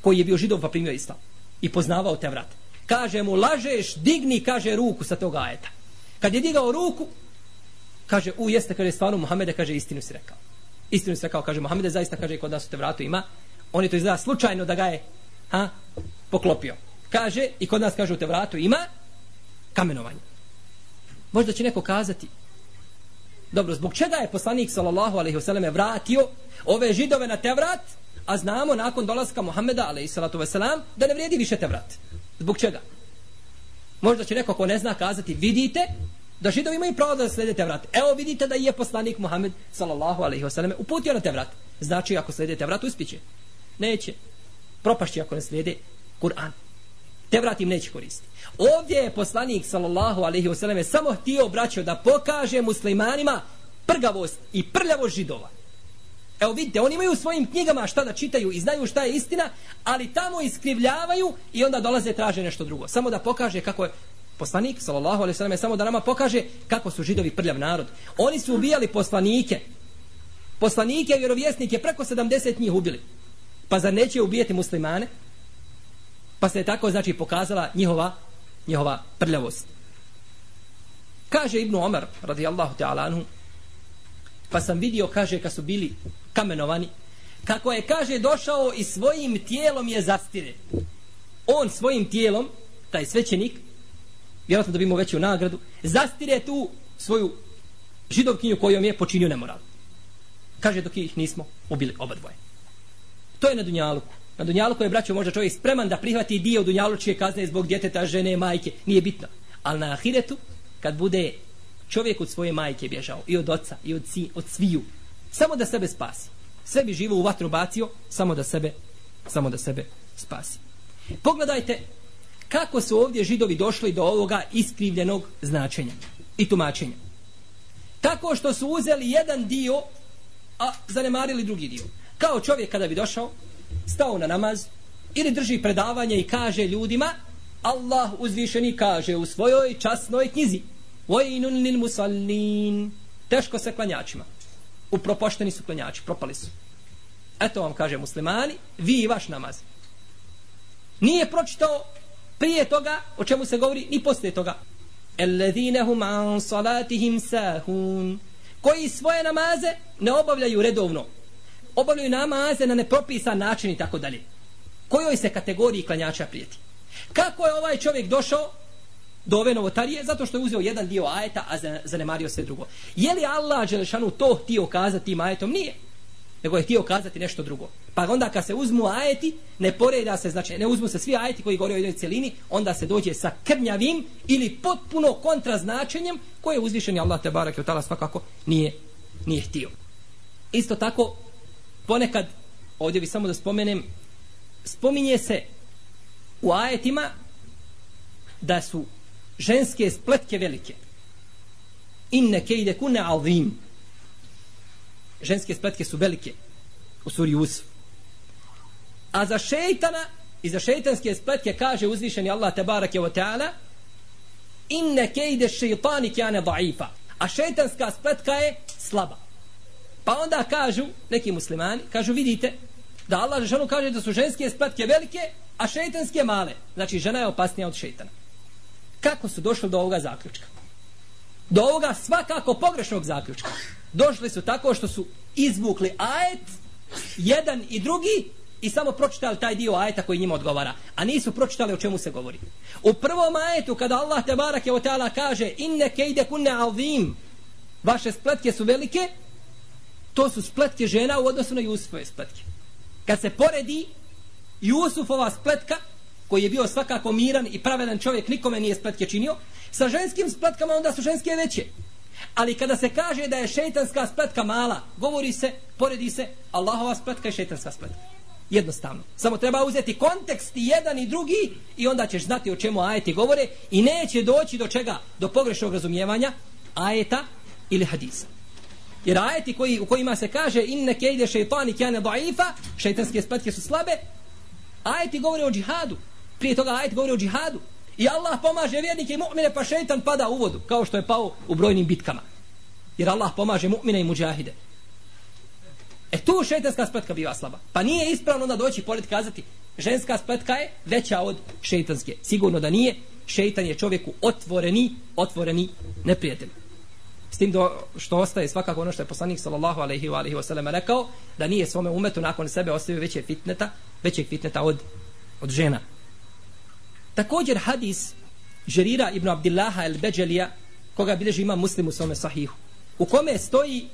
koji je bio židov pa primio islam. I poznavao te vrat. Kaže mu, lažeš, digni, kaže, ruku sa toga ajeta. Kad je digao ruku, kaže, u, jeste, kaže, stvarno, Muhammede, kaže, istinu si rekao. Istinu si rekao, kaže, Muhammede, zaista, kaže, kod nas u te vratu ima. On je to izgleda slučajno da ga je, ha, poklopio. Kaže, i kod nas, kaže, u Tevratu ima kamenovanje. Možda će neko kazati, Dobro, zbog čega je poslanik sallallahu alejhi ve vratio ove židove na Tevrat, a znamo nakon dolaska Muhameda alejhi salatu ve selam da ne vrijedi više Tevrat. Zbog čega? Možda će neko ko ne zna kazati, vidite da židovi imaju pravo da slede Tevrat. Evo vidite da je poslanik Muhammed sallallahu alejhi ve uputio na Tevrat. Znači ako slijede Tevrat uspiće. Neće. Propašće ako ne slijede Kur'an. Te vratim neće koristiti. Ovdje je poslanik sallallahu alejhi ve selleme samo htio braćo da pokaže muslimanima prgavost i prljavost židova. Evo vidite, oni imaju u svojim knjigama šta da čitaju i znaju šta je istina, ali tamo iskrivljavaju i onda dolaze traže nešto drugo. Samo da pokaže kako je poslanik sallallahu alejhi ve selleme samo da nama pokaže kako su židovi prljav narod. Oni su ubijali poslanike. Poslanike i vjerovjesnike preko 70 njih ubili. Pa zar neće ubijati muslimane? Pa se je tako znači pokazala njihova njihova prljavost. Kaže Ibnu Omer radijallahu ta'ala anhu, pa sam vidio, kaže, kad su bili kamenovani, kako je, kaže, došao i svojim tijelom je zastire. On svojim tijelom, taj svećenik, vjerojatno da bi mu veću nagradu, zastire tu svoju židovkinju kojom je počinio nemoral. Kaže, dok ih nismo ubili oba dvoje. To je na Dunjaluku. Na dunjalu je, braćo može čovjek spreman da prihvati dio dunjalučke kazne zbog djeteta, žene, majke, nije bitno. Ali na ahiretu, kad bude čovjek od svoje majke bježao, i od oca, i od, si, od sviju, samo da sebe spasi. Sve bi živo u vatru bacio, samo da sebe, samo da sebe spasi. Pogledajte kako su ovdje židovi došli do ovoga iskrivljenog značenja i tumačenja. Tako što su uzeli jedan dio, a zanemarili drugi dio. Kao čovjek kada bi došao stao na namaz ili drži predavanje i kaže ljudima Allah uzvišeni kaže u svojoj časnoj knjizi Vojnun lil musallin. Teško se klanjačima. Upropošteni su klanjači, propali su. Eto vam kaže muslimani Vi i vaš namaz. Nije pročitao prije toga o čemu se govori ni poslije toga. Ellezinehum an salatihim sahun. Koji svoje namaze ne obavljaju redovno obavljaju namaze na nepropisan način i tako dalje. Kojoj se kategoriji klanjača prijeti? Kako je ovaj čovjek došao do ove novotarije? Zato što je uzeo jedan dio ajeta, a zanemario sve drugo. Je li Allah Đelešanu to htio kazati tim ajetom? Nije. Nego je htio kazati nešto drugo. Pa onda kad se uzmu ajeti, ne poreda se, znači ne uzmu se svi ajeti koji govore o jednoj celini, onda se dođe sa krnjavim ili potpuno kontraznačenjem koje je uzvišeni Allah te barak i svakako nije, nije htio. Isto tako, ponekad, ovdje bi samo da spomenem, spominje se u ajetima da su ženske spletke velike. Inne kejde kune alvim. Ženske spletke su velike u suri Usf. A za šeitana i za šeitanske spletke kaže uzvišeni Allah tebarak je o teala inne kejde šeitani kjane daifa. A šeitanska spletka je slaba. Pa onda kažu neki muslimani, kažu vidite, Da Allah Žešanu kaže da su ženske spletke velike, a šeitanske male. Znači žena je opasnija od šeitana. Kako su došli do ovoga zaključka? Do ovoga svakako pogrešnog zaključka. Došli su tako što su izvukli ajet, jedan i drugi, i samo pročitali taj dio ajeta koji njima odgovara, a nisu pročitali o čemu se govori. U prvom ajetu kada Allah te barak je o teala kaže inne kejde kunne azim, vaše spletke su velike to su spletke žena u odnosu na Jusufove spletke. Kad se poredi Jusufova spletka koji je bio svakako miran i pravedan čovjek, nikome nije spletke činio, sa ženskim spletkama onda su ženske veće. Ali kada se kaže da je šeitanska spletka mala, govori se, poredi se, Allahova spletka i šeitanska spletka. Jednostavno. Samo treba uzeti kontekst i jedan i drugi i onda ćeš znati o čemu ajeti govore i neće doći do čega? Do pogrešnog razumijevanja ajeta ili hadisa. Jer ajeti koji, u kojima se kaže inne kejde šeitani kjane daifa, šeitanske spletke su slabe, ajeti govore o džihadu. Prije toga ajeti govore o džihadu. I Allah pomaže vjernike i mu'mine pa šeitan pada u vodu, kao što je pao u brojnim bitkama. Jer Allah pomaže mu'mine i muđahide. E tu šeitanska spletka biva slaba. Pa nije ispravno da doći pored kazati ženska spletka je veća od šeitanske. Sigurno da nije. Šeitan je čovjeku otvoreni, otvoreni neprijatelj. S tim do, što ostaje svakako ono što je poslanik sallallahu alaihi wa alaihi wa rekao, da nije svome umetu nakon sebe ostavio veće fitneta, većeg fitneta od, od žena. Također hadis Žerira ibn Abdillaha el Beđelija, koga bilježi ima muslim u svome sahihu, u kome stoji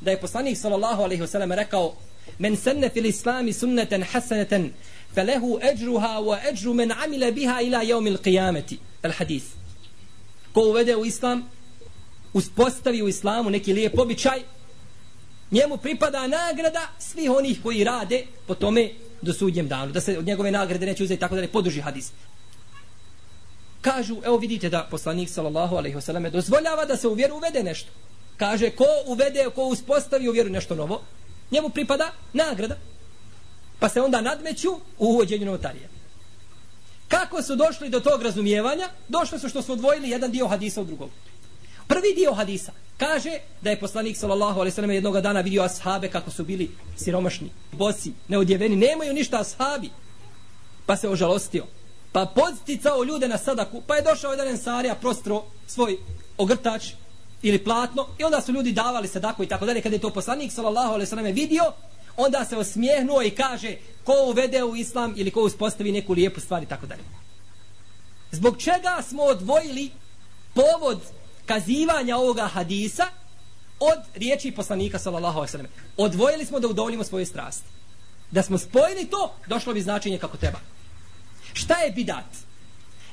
da je poslanik sallallahu alaihi wa sallam rekao men senne fil islami sunneten hasaneten falahu eđruha wa eđru men amile biha ila jeumil qiyameti el hadis ko uvede u islam uspostavi u islamu neki lijep običaj njemu pripada nagrada svih onih koji rade po tome do sudnjem danu da se od njegove nagrade neće uzeti tako da ne poduži hadis. Kažu evo vidite da poslanik sallallahu alejhi ve selleme dozvoljava da se u vjeru uvede nešto. Kaže ko uvede ko uspostavi u vjeru nešto novo njemu pripada nagrada. Pa se onda nadmeću u uvođenju novotarije. Kako su došli do tog razumijevanja? Došli su što su odvojili jedan dio hadisa od drugog. Prvi dio hadisa kaže da je poslanik sallallahu alejhi ve sellem jednog dana vidio ashabe kako su bili siromašni, bosi, neodjeveni, nemaju ništa ashabi. Pa se ožalostio. Pa podsticao ljude na sadaku, pa je došao jedan ensarija prostro svoj ogrtač ili platno i onda su ljudi davali sadaku i tako dalje. Kada je to poslanik sallallahu alejhi ve sellem vidio, onda se osmijehnuo i kaže ko uvede u islam ili ko uspostavi neku lijepu stvar i tako dalje. Zbog čega smo odvojili povod kazivanja ovoga hadisa od riječi poslanika sallallahu alejhi ve sellem. Odvojili smo da udovoljimo svoje strasti. Da smo spojili to, došlo bi značenje kako treba. Šta je bidat?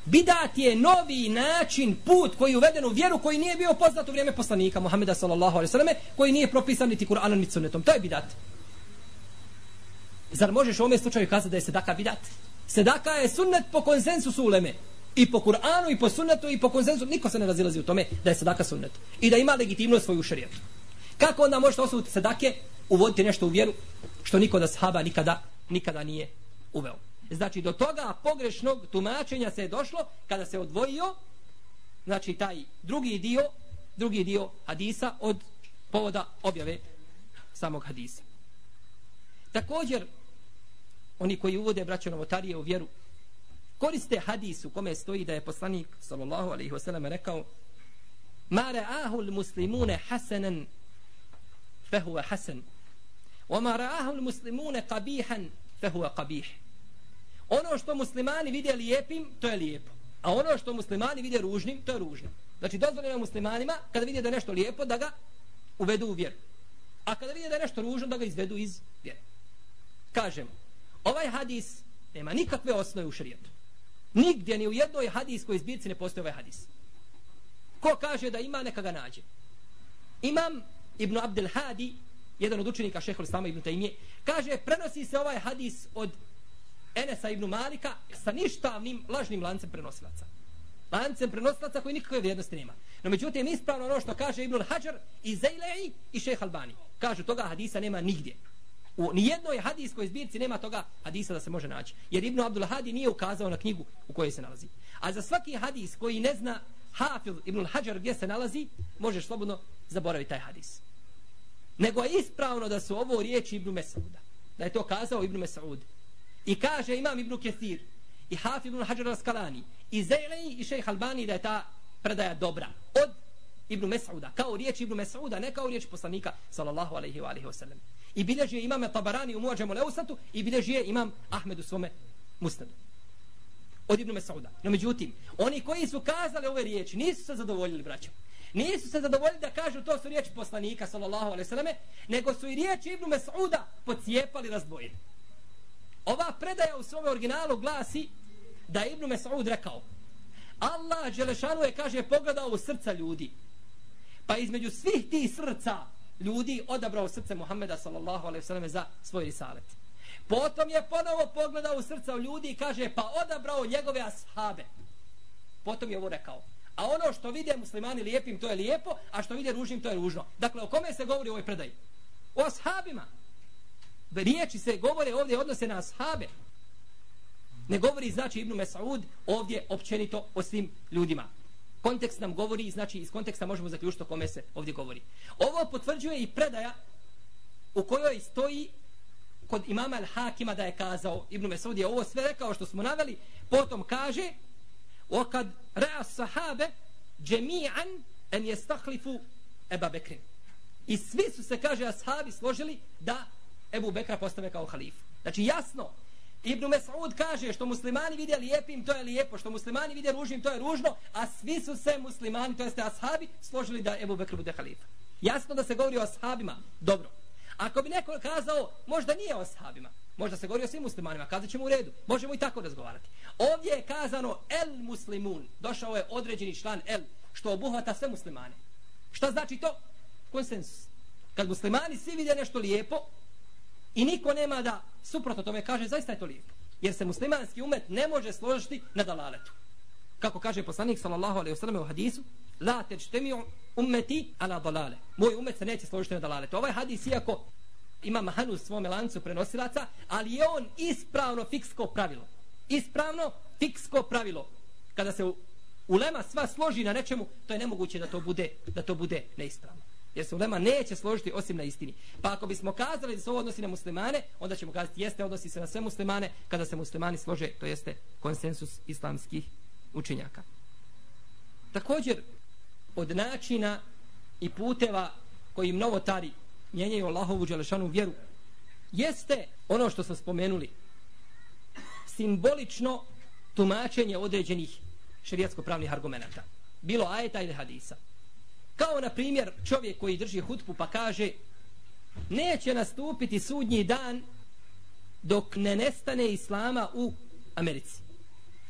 Bidat je novi način, put koji je uveden u vjeru koji nije bio poznat u vrijeme poslanika Muhameda sallallahu alejhi ve selleme, koji nije propisan niti Kur'anom niti sunnetom. To je bidat. Zar možeš u ovom slučaju kazati da je sedaka bidat? Sedaka je sunnet po konsensusu uleme i po Kur'anu i po sunnetu i po konsenzu niko se ne razilazi u tome da je sadaka sunnet i da ima legitimnost svoju šarijetu kako onda možete osnoviti sadake uvoditi nešto u vjeru što niko da sahaba nikada nikada nije uveo? Znači do toga pogrešnog tumačenja se je došlo kada se odvojio znači taj drugi dio drugi dio hadisa od povoda objave samog hadisa. Također oni koji uvode braćo novotarije u vjeru koriste hadis u kome stoji da je poslanik sallallahu alejhi ve sellem rekao ma ra'ahu al-muslimun hasanan fa huwa hasan. Wa ma ra'ahu al-muslimun qabihan fa huwa qabih. Ono što muslimani vide lijepim to je lijepo. A ono što muslimani vide ružnim to je ružno. Znači dozvoljeno muslimanima kada vide da nešto lijepo da ga uvedu u vjeru. A kada vide da je nešto ružno da ga izvedu iz vjere. Kažem ovaj hadis nema nikakve osnove u šerijatu Nigdje ni u jednoj hadijskoj zbirci ne postoji ovaj hadis. Ko kaže da ima, neka ga nađe. Imam Ibn Abdel Hadi, jedan od učenika šeho Islama Ibn Taymije, kaže, prenosi se ovaj hadis od Enesa Ibn Malika sa ništavnim lažnim lancem prenosilaca. Lancem prenosilaca koji nikakve vrijednosti nema. No međutim, ispravno ono što kaže Ibn Hajar i Zeilei i šeh Albani. Kažu, toga hadisa nema nigdje. U nijednoj hadijskoj zbirci nema toga hadisa da se može naći. Jer Ibn Abdul Hadi nije ukazao na knjigu u kojoj se nalazi. A za svaki hadis koji ne zna Hafiz Ibn Hajar gdje se nalazi, možeš slobodno zaboraviti taj hadis. Nego je ispravno da su ovo riječi Ibn Mesuda. da je to kazao Ibn Mes'ud. I kaže imam Ibn Kesir, i Hafiz ibn Hajar al-Skalani, i Zejleni i šejh Albani da je ta predaja dobra. Od Ibn Mes'uda, kao riječ Ibn Mes'uda, ne kao riječ poslanika, sallallahu alaihi wa alaihi wa sallam. I bilježi je imam Tabarani u Muadžemu Leusatu i bilježi je imam Ahmed u svome musnadu. Od Ibn Mes'uda. No međutim, oni koji su kazali ove riječi, nisu se zadovoljili, braćom. Nisu se zadovoljili da kažu to su riječi poslanika, sallallahu alaihi wa sallam, nego su i riječi Ibn Mes'uda pocijepali, razdvojili. Ova predaja u svome originalu glasi da je Ibn Mes'ud rekao Allah Đelešanu je, kaže, pogledao u srca ljudi. Pa između svih tih srca ljudi odabrao srce Muhammeda sallallahu alaihi sallam za svoj risalet. Potom je ponovo pogledao u srca ljudi i kaže, pa odabrao njegove ashabe. Potom je ovo rekao. A ono što vide muslimani lijepim, to je lijepo, a što vide ružnim, to je ružno. Dakle, o kome se govori u ovoj predaji? O ashabima riječi se govore ovdje odnose na ashabe. Ne govori znači Ibnu Mes'ud ovdje općenito o svim ljudima Kontekst nam govori, znači iz konteksta možemo zaključiti o kome se ovdje govori. Ovo potvrđuje i predaja u kojoj stoji kod imama Al-Hakima da je kazao Ibn Mes'ud je ovo sve rekao što smo naveli, potom kaže وَكَدْ رَعَ sahabe جَمِيعًا أَنْ يَسْتَحْلِفُ Eba Bekrin. I svi su se, kaže, ashabi složili da Ebu Bekra postave kao halifu. Znači jasno, Ibn Mes'ud kaže što muslimani vide lijepim, to je lijepo, što muslimani vide ružnim, to je ružno, a svi su se muslimani, to jeste ashabi, složili da Ebu Bekr bude halifa. Jasno da se govori o ashabima, dobro. Ako bi neko kazao, možda nije o ashabima, možda se govori o svim muslimanima, kazat ćemo u redu, možemo i tako razgovarati. Ovdje je kazano el muslimun, došao je određeni član el, što obuhvata sve muslimane. Šta znači to? Konsensus. Kad muslimani svi vide nešto lijepo, I niko nema da suprotno tome kaže, zaista je to lijepo. Jer se muslimanski umet ne može složiti na dalaletu. Kako kaže poslanik sallallahu alejhi ve sellem u hadisu, la tajtami'u ummeti ala dalale. Moj umet se neće složiti na dalaletu. Ovaj hadis iako ima mahanu u svom lancu prenosilaca, ali je on ispravno fiksko pravilo. Ispravno fiksko pravilo. Kada se ulema sva složi na nečemu, to je nemoguće da to bude da to bude neispravno jer se ulema neće složiti osim na istini. Pa ako bismo kazali da se ovo odnosi na muslimane, onda ćemo kazati jeste odnosi se na sve muslimane, kada se muslimani slože, to jeste konsensus islamskih učinjaka. Također, od načina i puteva koji novotari mijenjaju Allahovu dželešanu vjeru, jeste ono što smo spomenuli, simbolično tumačenje određenih šerijatsko-pravnih argumenta. Bilo ajeta ili hadisa. Kao na primjer čovjek koji drži hutbu pa kaže neće nastupiti sudnji dan dok ne nestane islama u Americi.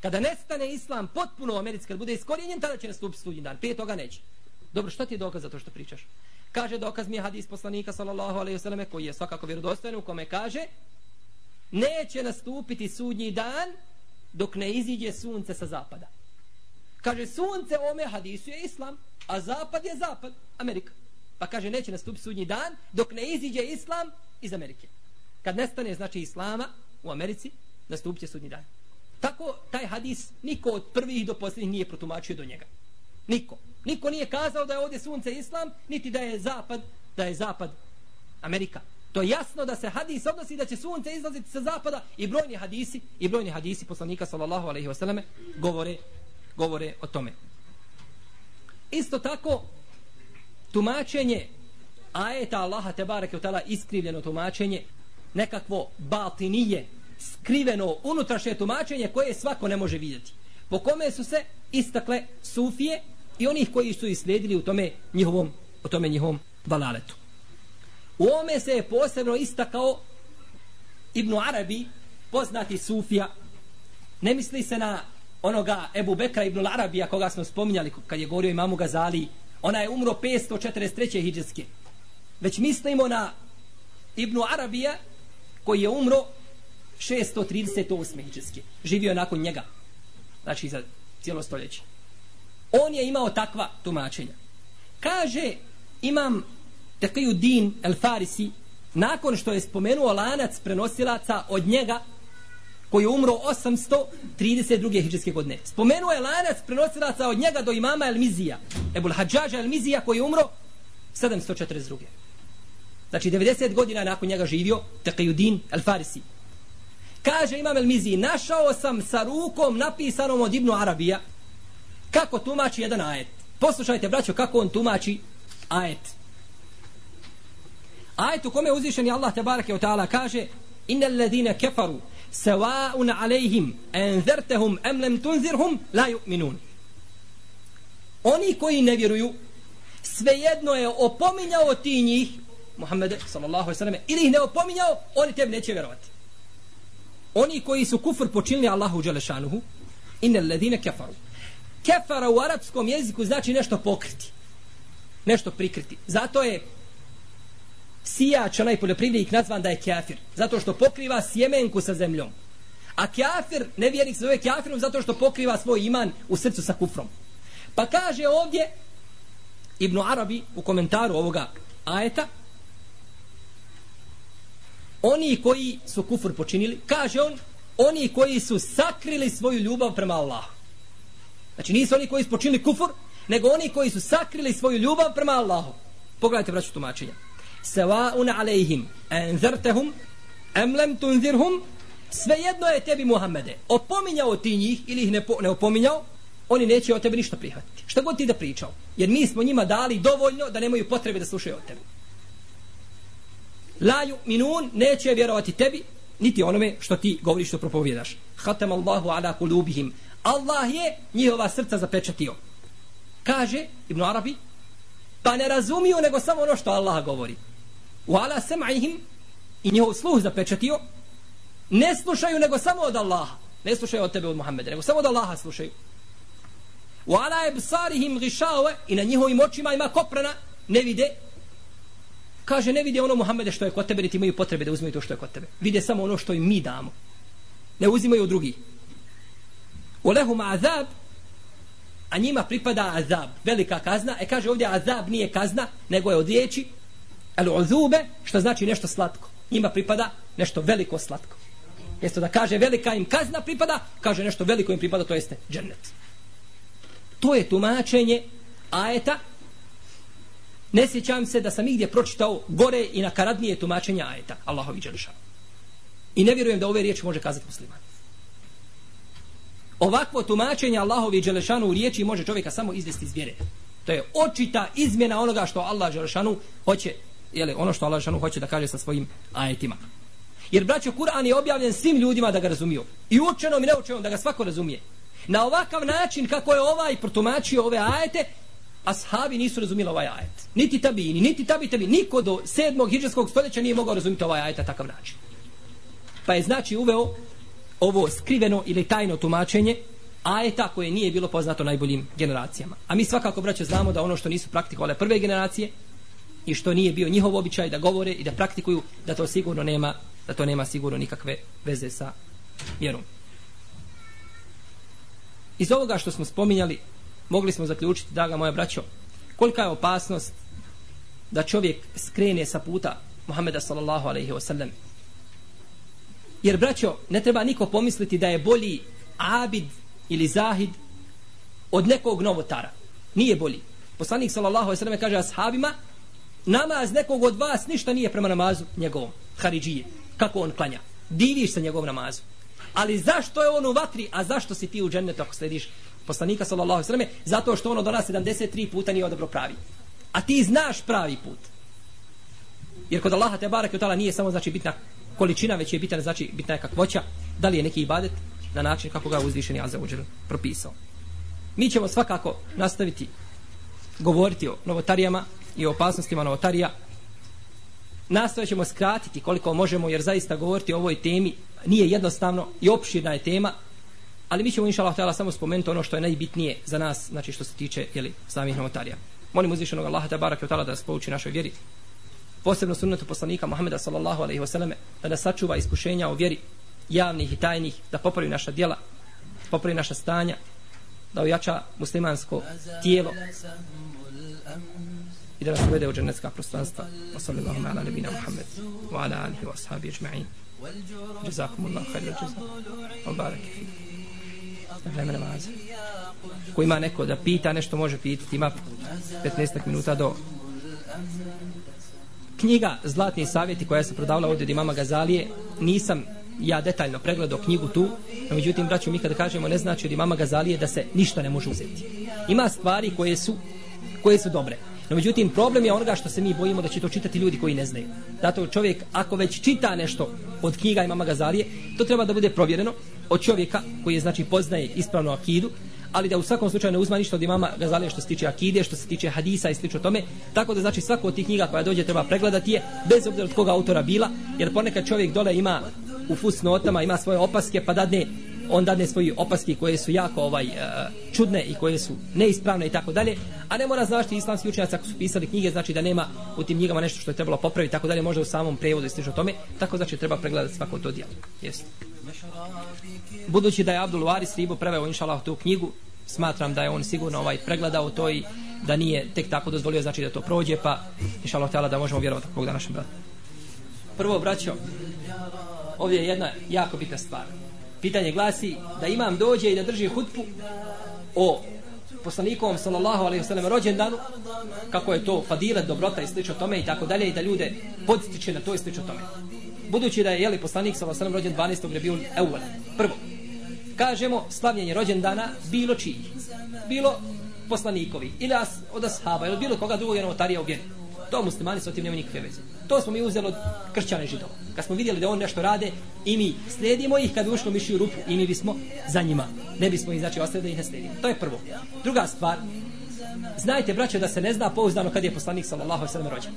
Kada nestane islam potpuno u Americi, kada bude iskorijenjen, tada će nastupiti sudnji dan. Prije toga neće. Dobro, što ti je dokaz za to što pričaš? Kaže dokaz mi je hadis poslanika sallallahu alaihi wasallam koji je svakako vjerodostojan u kome kaže neće nastupiti sudnji dan dok ne iziđe sunce sa zapada. Kaže sunce u ome hadisu je islam. A zapad je zapad, Amerika. Pa kaže, neće nastupiti sudnji dan dok ne iziđe islam iz Amerike. Kad nestane, znači, islama u Americi, nastupit će sudnji dan. Tako, taj hadis, niko od prvih do posljednjih nije protumačio do njega. Niko. Niko nije kazao da je ovdje sunce islam, niti da je zapad, da je zapad Amerika. To je jasno da se hadis odnosi da će sunce izlaziti sa zapada i brojni hadisi, i brojni hadisi poslanika sallallahu alejhi ve selleme govore, govore o tome. Isto tako, tumačenje ajeta Allaha te bareke utala iskrivljeno tumačenje, nekakvo batinije, skriveno unutrašnje tumačenje koje svako ne može vidjeti. Po kome su se istakle sufije i onih koji su islijedili u tome njihovom, u tome njihovom balaletu. U ome se je posebno istakao Ibn Arabi, poznati sufija, ne misli se na onoga Ebu Bekra ibn Arabija koga smo spominjali kad je govorio imamu Gazali ona je umro 543. hijđarske već mislimo na Ibnu Arabija koji je umro 638. hijđarske živio je nakon njega znači za cijelo stoljeće on je imao takva tumačenja kaže imam Tekiju El Farisi nakon što je spomenuo lanac prenosilaca od njega koji je umro 832. hijđarske godine. Spomenuo je lanac prenosilaca od njega do imama Elmizija, Ebul Hadžaža Elmizija koji je umro 742. Znači 90 godina nakon njega živio Taqiyuddin al-Farisi. Kaže Imam el-Mizi, našao sam sa rukom napisanom od Ibnu Arabija kako tumači jedan ajet. Poslušajte, braćo, kako on tumači ajet. Ajet u kome uzvišeni Allah tebareke o ta'ala kaže Inna ladine kefaru sevaun alejhim enzertehum em lem tunzirhum la yu'minun. Oni koji ne vjeruju svejedno je opominjao ti njih Muhammede sallallahu alejhi ve selleme ili ih ne opominjao oni tebi neće vjerovati. Oni koji su kufr počinili Allahu dželešanuhu inna ladina kefaru kefara u arapskom jeziku znači nešto pokriti nešto prikriti. Zato je sijač onaj poljoprivrednik nazvan da je kafir zato što pokriva sjemenku sa zemljom. A kafir nevjernik se zove kafirom zato što pokriva svoj iman u srcu sa kufrom. Pa kaže ovdje Ibn Arabi u komentaru ovoga ajeta oni koji su kufr počinili kaže on oni koji su sakrili svoju ljubav prema Allahu. Znači nisu oni koji su počinili kufr nego oni koji su sakrili svoju ljubav prema Allahu. Pogledajte braću tumačenja sevaun alejhim enzertehum emlem tunzirhum. Svejedno je tebi Muhammede opominjao ti njih ili ih ne, po, ne opominjao oni neće od tebe ništa prihvatiti. Šta god ti da pričao. Jer mi smo njima dali dovoljno da nemaju potrebe da slušaju od tebe la minun neće vjerovati tebi niti onome što ti govoriš što propovjedaš. Hatam Allahu ala kulubihim. Allah je njihova srca zapečatio. Kaže Ibn Arabi pa ne razumiju nego samo ono što Allah govori u ala sem'ihim i njihov sluh zapečatio ne slušaju nego samo od Allaha. Ne slušaju od tebe od Muhammeda nego samo od Allaha slušaju. U ala ebsarihim gišaue i na njihovim očima ima koprana ne vide. Kaže ne vide ono Muhammede što je kod tebe niti imaju potrebe da uzmeju to što je kod tebe. Vide samo ono što im mi damo. Ne uzimaju od drugih. U lehum azab a njima pripada azab. Velika kazna. E kaže ovdje azab nije kazna nego je od riječi El uzube, što znači nešto slatko njima pripada nešto veliko slatko Jesto da kaže velika im kazna pripada, kaže nešto veliko im pripada, to jeste džennet. To je tumačenje ajeta. Ne sjećam se da sam igdje pročitao gore i na karadnije tumačenje ajeta. Allahovi dželiša. I ne vjerujem da ove riječi može kazati musliman. Ovakvo tumačenje Allahovi dželešanu u riječi može čovjeka samo izvesti iz vjere. To je očita izmjena onoga što Allah dželešanu hoće, jeli, ono što Allah dželešanu hoće da kaže sa svojim ajetima. Jer braćo Kur'an je objavljen svim ljudima da ga razumiju. I učenom i neučenom da ga svako razumije. Na ovakav način kako je ovaj protumačio ove ajete, ashabi nisu razumijeli ovaj ajet. Niti tabini, niti tabi tabi, niko do sedmog hijđarskog stoljeća nije mogao razumjeti ovaj ajet na takav način. Pa je znači uveo ovo skriveno ili tajno tumačenje ajeta koje nije bilo poznato najboljim generacijama. A mi svakako, braćo, znamo da ono što nisu praktikovale prve generacije i što nije bio njihov običaj da govore i da praktikuju, da to sigurno nema, da to nema sigurno nikakve veze sa vjerom. Iz ovoga što smo spominjali, mogli smo zaključiti, da ga moja braćo, kolika je opasnost da čovjek skrene sa puta Muhammeda sallallahu alaihi wa sallam. Jer, braćo, ne treba niko pomisliti da je bolji abid ili zahid od nekog novotara. Nije bolji. Poslanik sallallahu alaihi wa sallam kaže ashabima, namaz nekog od vas ništa nije prema namazu njegovom, Haridžije. Kako on klanja. Diviš se njegov namazu. Ali zašto je on u vatri, a zašto si ti u džennetu ako slediš poslanika sallallahu alejhi ve Zato što ono do nas 73 puta nije odabro pravi. A ti znaš pravi put. Jer kod Allaha te bareke taala nije samo znači bitna količina, već je bitna znači bitna je kakvoća, da li je neki ibadet na način kako ga uzvišeni Azza wa propisao. Mi ćemo svakako nastaviti govoriti o novotarijama i o opasnostima novotarija. Nastavit ćemo skratiti koliko možemo, jer zaista govoriti o ovoj temi nije jednostavno i opširna je tema, ali mi ćemo inša Allah samo spomenuti ono što je najbitnije za nas, znači što se tiče jeli, samih novotarija. Molim uzvišenog Allaha te barake da nas pouči našoj vjeri. Posebno sunnetu poslanika Muhameda sallallahu alaihi ve selleme da nas sačuva iskušenja o vjeri javnih i tajnih, da popravi naša djela, popravi naša stanja, da ojača muslimansko tijelo da nas uvede u dženecka prostranstva. Wa sallallahu ala nabina Muhammed wa ala alihi wa ashabi ajma'in. Jazakumullahu khairan jazak. Wa barak fi. Vreme namaza. Ko ima neko da pita nešto može pitati, ima 15 minuta do knjiga Zlatni savjeti koja se prodavala ovdje od imama Gazalije, nisam ja detaljno pregledao knjigu tu, no međutim, braću, mi kada kažemo ne znači od imama Gazalije da se ništa ne može uzeti. Ima stvari koje su, koje su dobre. No međutim, problem je onoga što se mi bojimo da će to čitati ljudi koji ne znaju. Zato čovjek, ako već čita nešto od knjiga imama Gazalije, to treba da bude provjereno od čovjeka koji je, znači, poznaje ispravnu akidu, ali da u svakom slučaju ne uzma ništa od imama Gazalije što se tiče akide, što se tiče hadisa i slično tome. Tako da znači svako od tih knjiga koja dođe treba pregledati je, bez obzira od koga autora bila, jer ponekad čovjek dole ima u fusnotama, ima svoje opaske, pa dadne on dadne svoji opaski koje su jako ovaj e, čudne i koje su neispravne i tako dalje, a ne mora značiti islamski učenjaci ako su pisali knjige, znači da nema u tim knjigama nešto što je trebalo popraviti, tako dalje, možda u samom prevodu i slično tome, tako znači treba pregledati svako to djelo. Jeste. Budući da je Abdul Waris Ribo preveo inšalah tu knjigu, smatram da je on sigurno ovaj pregledao to i da nije tek tako dozvolio znači da to prođe, pa inshallah tela da možemo vjerovati kog današnjem bratu. Prvo, braćo, ovdje je jedna jako bitna stvar pitanje glasi da imam dođe i da drži hutbu o poslanikovom sallallahu alejhi ve sellem rođendanu kako je to fadila dobrota i slično tome i tako dalje i da ljude podstiče na to i slično tome. Budući da je jeli poslanik sallallahu alejhi ve sellem rođen 12. Rebiul Evvel prvo kažemo slavljenje rođendana bilo čiji? Bilo poslanikovi ili as, od ashaba ili bilo koga drugog je novotarija ubijeni To muslimani sa tim nema nikakve veze. To smo mi uzeli od kršćana i židova. Kad smo vidjeli da on nešto rade i mi slijedimo ih kad ušlo miši u rupu i mi bismo za njima. Ne bismo ih znači ostali da ih ne slijedimo. To je prvo. Druga stvar. Znajte braćo da se ne zna pouzdano kad je poslanik sallallahu alejhi ve sellem rođen.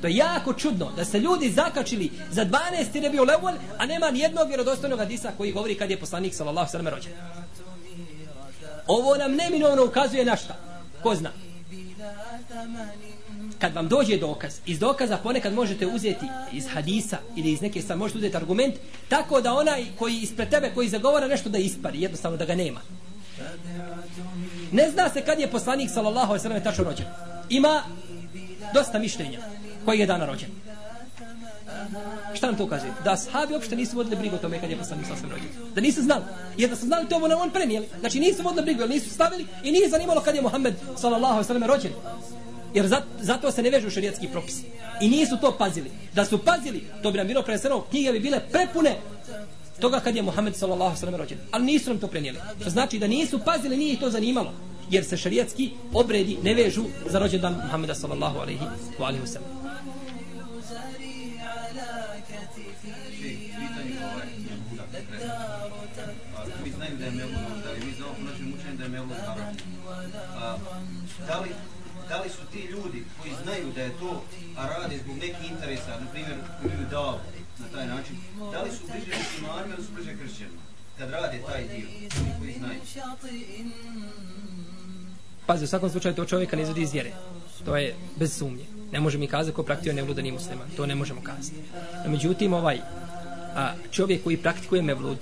To je jako čudno da se ljudi zakačili za 12. ne bio levol, a nema ni jednog vjerodostojnog hadisa koji govori kad je poslanik sallallahu alejhi ve sellem rođen. Ovo nam neminovno ukazuje na šta? Ko zna? Kad vam dođe dokaz, iz dokaza ponekad možete uzeti iz hadisa ili iz neke stvari, možete uzeti argument, tako da onaj koji ispred tebe, koji zagovara nešto da ispari, jednostavno da ga nema. Ne zna se kad je poslanik, sallallahu alejhi ve sellem tačno rođen. Ima dosta mišljenja koji je dana rođen. Šta nam to ukazuje? Da sahabi uopšte nisu vodili brigu o tome kad je poslanik sa rođen. Da nisu znali. Jer da su znali to na on prenijeli. Znači nisu vodili brigu, nisu stavili i nije zanimalo kad je Muhammed sallallahu alejhi ve sellem rođen. Jer zato, zato se ne vežu šarijetski propisi. I nisu to pazili. Da su pazili, to bi nam bilo preneseno, knjige bi bile prepune toga kad je Muhammed sallallahu sallam rođen. Ali nisu nam to prenijeli. Što znači da nisu pazili, nije ih to zanimalo. Jer se šarijetski obredi ne vežu za rođendan Muhammeda sallallahu alaihi wa alaihi wa sallam. Da li da li su znaju da je to, a rade zbog nekih interesa, na primjer, imaju dao na taj način, da li su bliže muslimanima ili su bliže kršćanima? Kad rade taj dio, oni koji znaju. Pazi, u svakom slučaju to čovjeka ne izvodi iz vjere. To je bez sumnje. Ne može mi kazati ko praktio nevluda da nije musliman. To ne možemo kazati. No, međutim, ovaj a, čovjek koji praktikuje mevlud,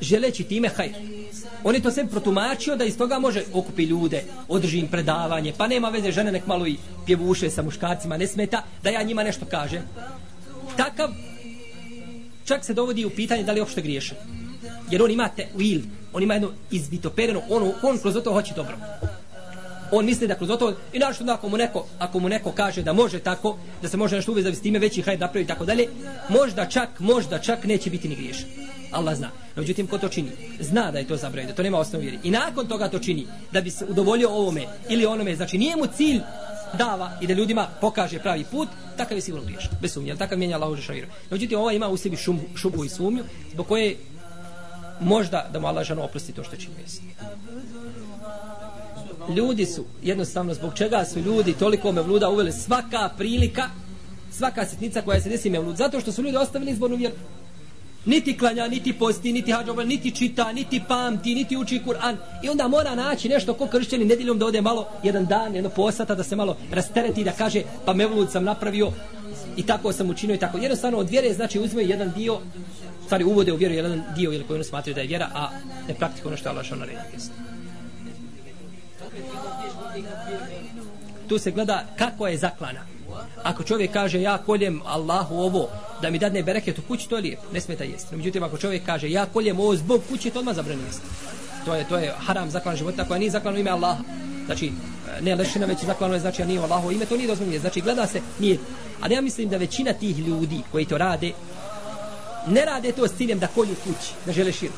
želeći time hajr, On je to sve protumačio da iz toga može okupi ljude, održi im predavanje, pa nema veze žene nek malo i pjevuše sa muškarcima, ne smeta da ja njima nešto kažem. Takav čak se dovodi u pitanje da li uopšte griješe. Jer on ima te will, on ima jedno izvitopereno, on, on kroz to hoće dobro. On misli da kroz to, i našto da ako mu, neko, ako mu neko kaže da može tako, da se može nešto uvesti s time veći hajde napravi tako dalje, možda čak, možda čak neće biti ni griješan. Allah zna. No, međutim, ko to čini? Zna da je to zabranjeno, da to nema osnovu vjeri. I nakon toga to čini, da bi se udovoljio ovome ili onome, znači nije mu cilj dava i da ljudima pokaže pravi put, takav je sigurno griješan. Bez sumnje, takav mijenja Allah uže šaviru. No, međutim, ova ima u sebi šum, šubu i sumnju, zbog koje možda da mu Allah žano oprosti to što čini. Ljudi su, jednostavno, zbog čega su ljudi toliko me vluda uveli svaka prilika, svaka sitnica koja se desi mevlud, zato što su ljudi ostavili izbornu vjeru niti klanja, niti posti, niti hađoba, niti čita, niti pamti, niti uči Kur'an. I onda mora naći nešto ko kršćani nedjeljom da ode malo jedan dan, jedno posata, da se malo rastereti da kaže pa mevlud sam napravio i tako sam učinio i tako. Jednostavno od vjere znači uzme jedan dio, stvari uvode u vjeru jedan dio ili koji ono smatraju da je vjera, a ne praktiko ono što je Allah što naredio. Tu se gleda kako je zaklana. Ako čovjek kaže ja koljem Allahu ovo da mi dadne bereket u kući, to je lijepo, ne smeta jesti. Međutim, ako čovjek kaže ja koljem ovo zbog kuće, to odmah zabrani jesti. To je, to je haram zaklan života koja nije zaklan u ime Allaha. Znači, ne lešina, već zaklano je znači, a nije Allaho ime, to nije dozvoljeno. Znači, gleda se, nije. Ali ja mislim da većina tih ljudi koji to rade, ne rade to s ciljem da kolju kući, da žele širku.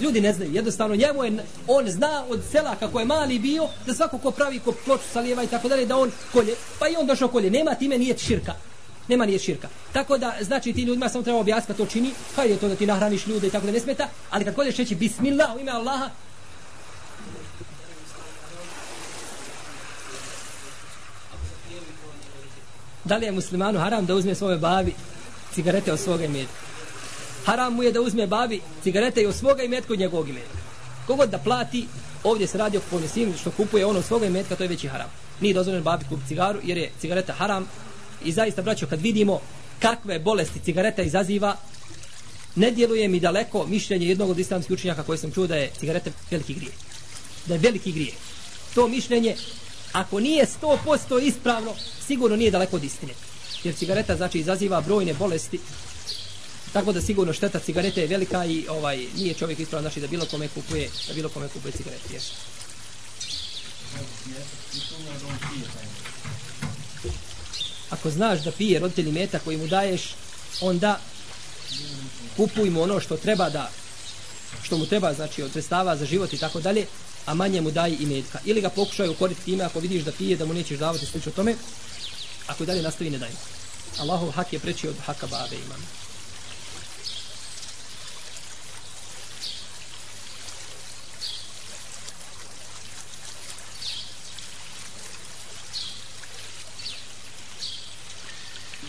Ljudi ne znaju, jednostavno njemu je, on zna od sela kako je mali bio, da svako ko pravi ko ploču sa lijeva i tako dalje, da on kolje, pa i on došao kolje, nema time nije širka. Nema nije širka. Tako da, znači ti ljudima samo treba objasniti to čini, hajde je to da ti nahraniš ljude i tako da ne smeta, ali kad kolješ reći bismillah u ime Allaha, da li je muslimanu haram da uzme svoje babi cigarete od svoga imetka? Haram mu je da uzme babi cigarete i od svoga imetka od njegovog imetka. Kogod da plati, ovdje se radi o ponesim što kupuje ono od svoga imetka, to je veći haram. Nije dozvoljeno babi kup cigaru jer je cigareta haram. I zaista, braćo, kad vidimo kakve bolesti cigareta izaziva, ne djeluje mi daleko mišljenje jednog od islamskih učenjaka koje sam čuo da je cigareta veliki grije. Da je veliki grije. To mišljenje ako nije 100% ispravno, sigurno nije daleko od istine. Jer cigareta znači izaziva brojne bolesti. Tako da sigurno šteta cigarete je velika i ovaj nije čovjek ispravan znači da bilo kome kupuje, da bilo kome kupuje cigarete. Jesu. Ako znaš da pije roditelji meta koji mu daješ, onda kupuj mu ono što treba da što mu treba znači od sredstava za život i tako dalje a manje mu daj i metka. Ili ga pokušaj ukoriti time ako vidiš da pije, da mu nećeš davati slično tome, ako dalje nastavi ne daj. Allahov hak je preći od haka babe imam.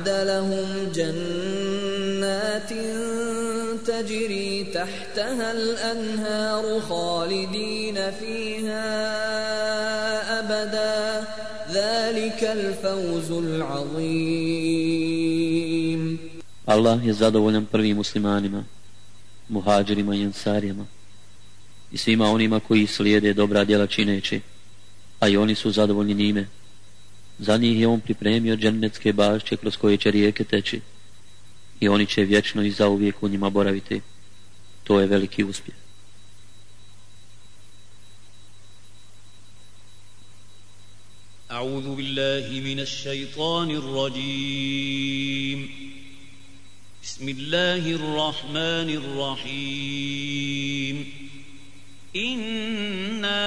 وأعد لهم جنات تجري تحتها الأنهار خالدين فيها أبدا ذلك الفوز العظيم Allah je zadovoljan prvim muslimanima, muhađirima i ansarijama i svima onima koji slijede dobra djela čineći, a i oni su zadovoljni njime. Za njih je on pripremio džennetske bašće kroz koje će rijeke teći i oni će vječno i zauvijek u njima boraviti. To je veliki uspjeh. أعوذ بالله من الشيطان الرجيم بسم الله الرحمن الرحيم إنا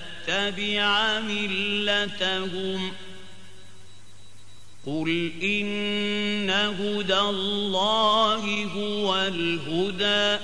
تتبع ملتهم قل إن هدى الله هو الهدى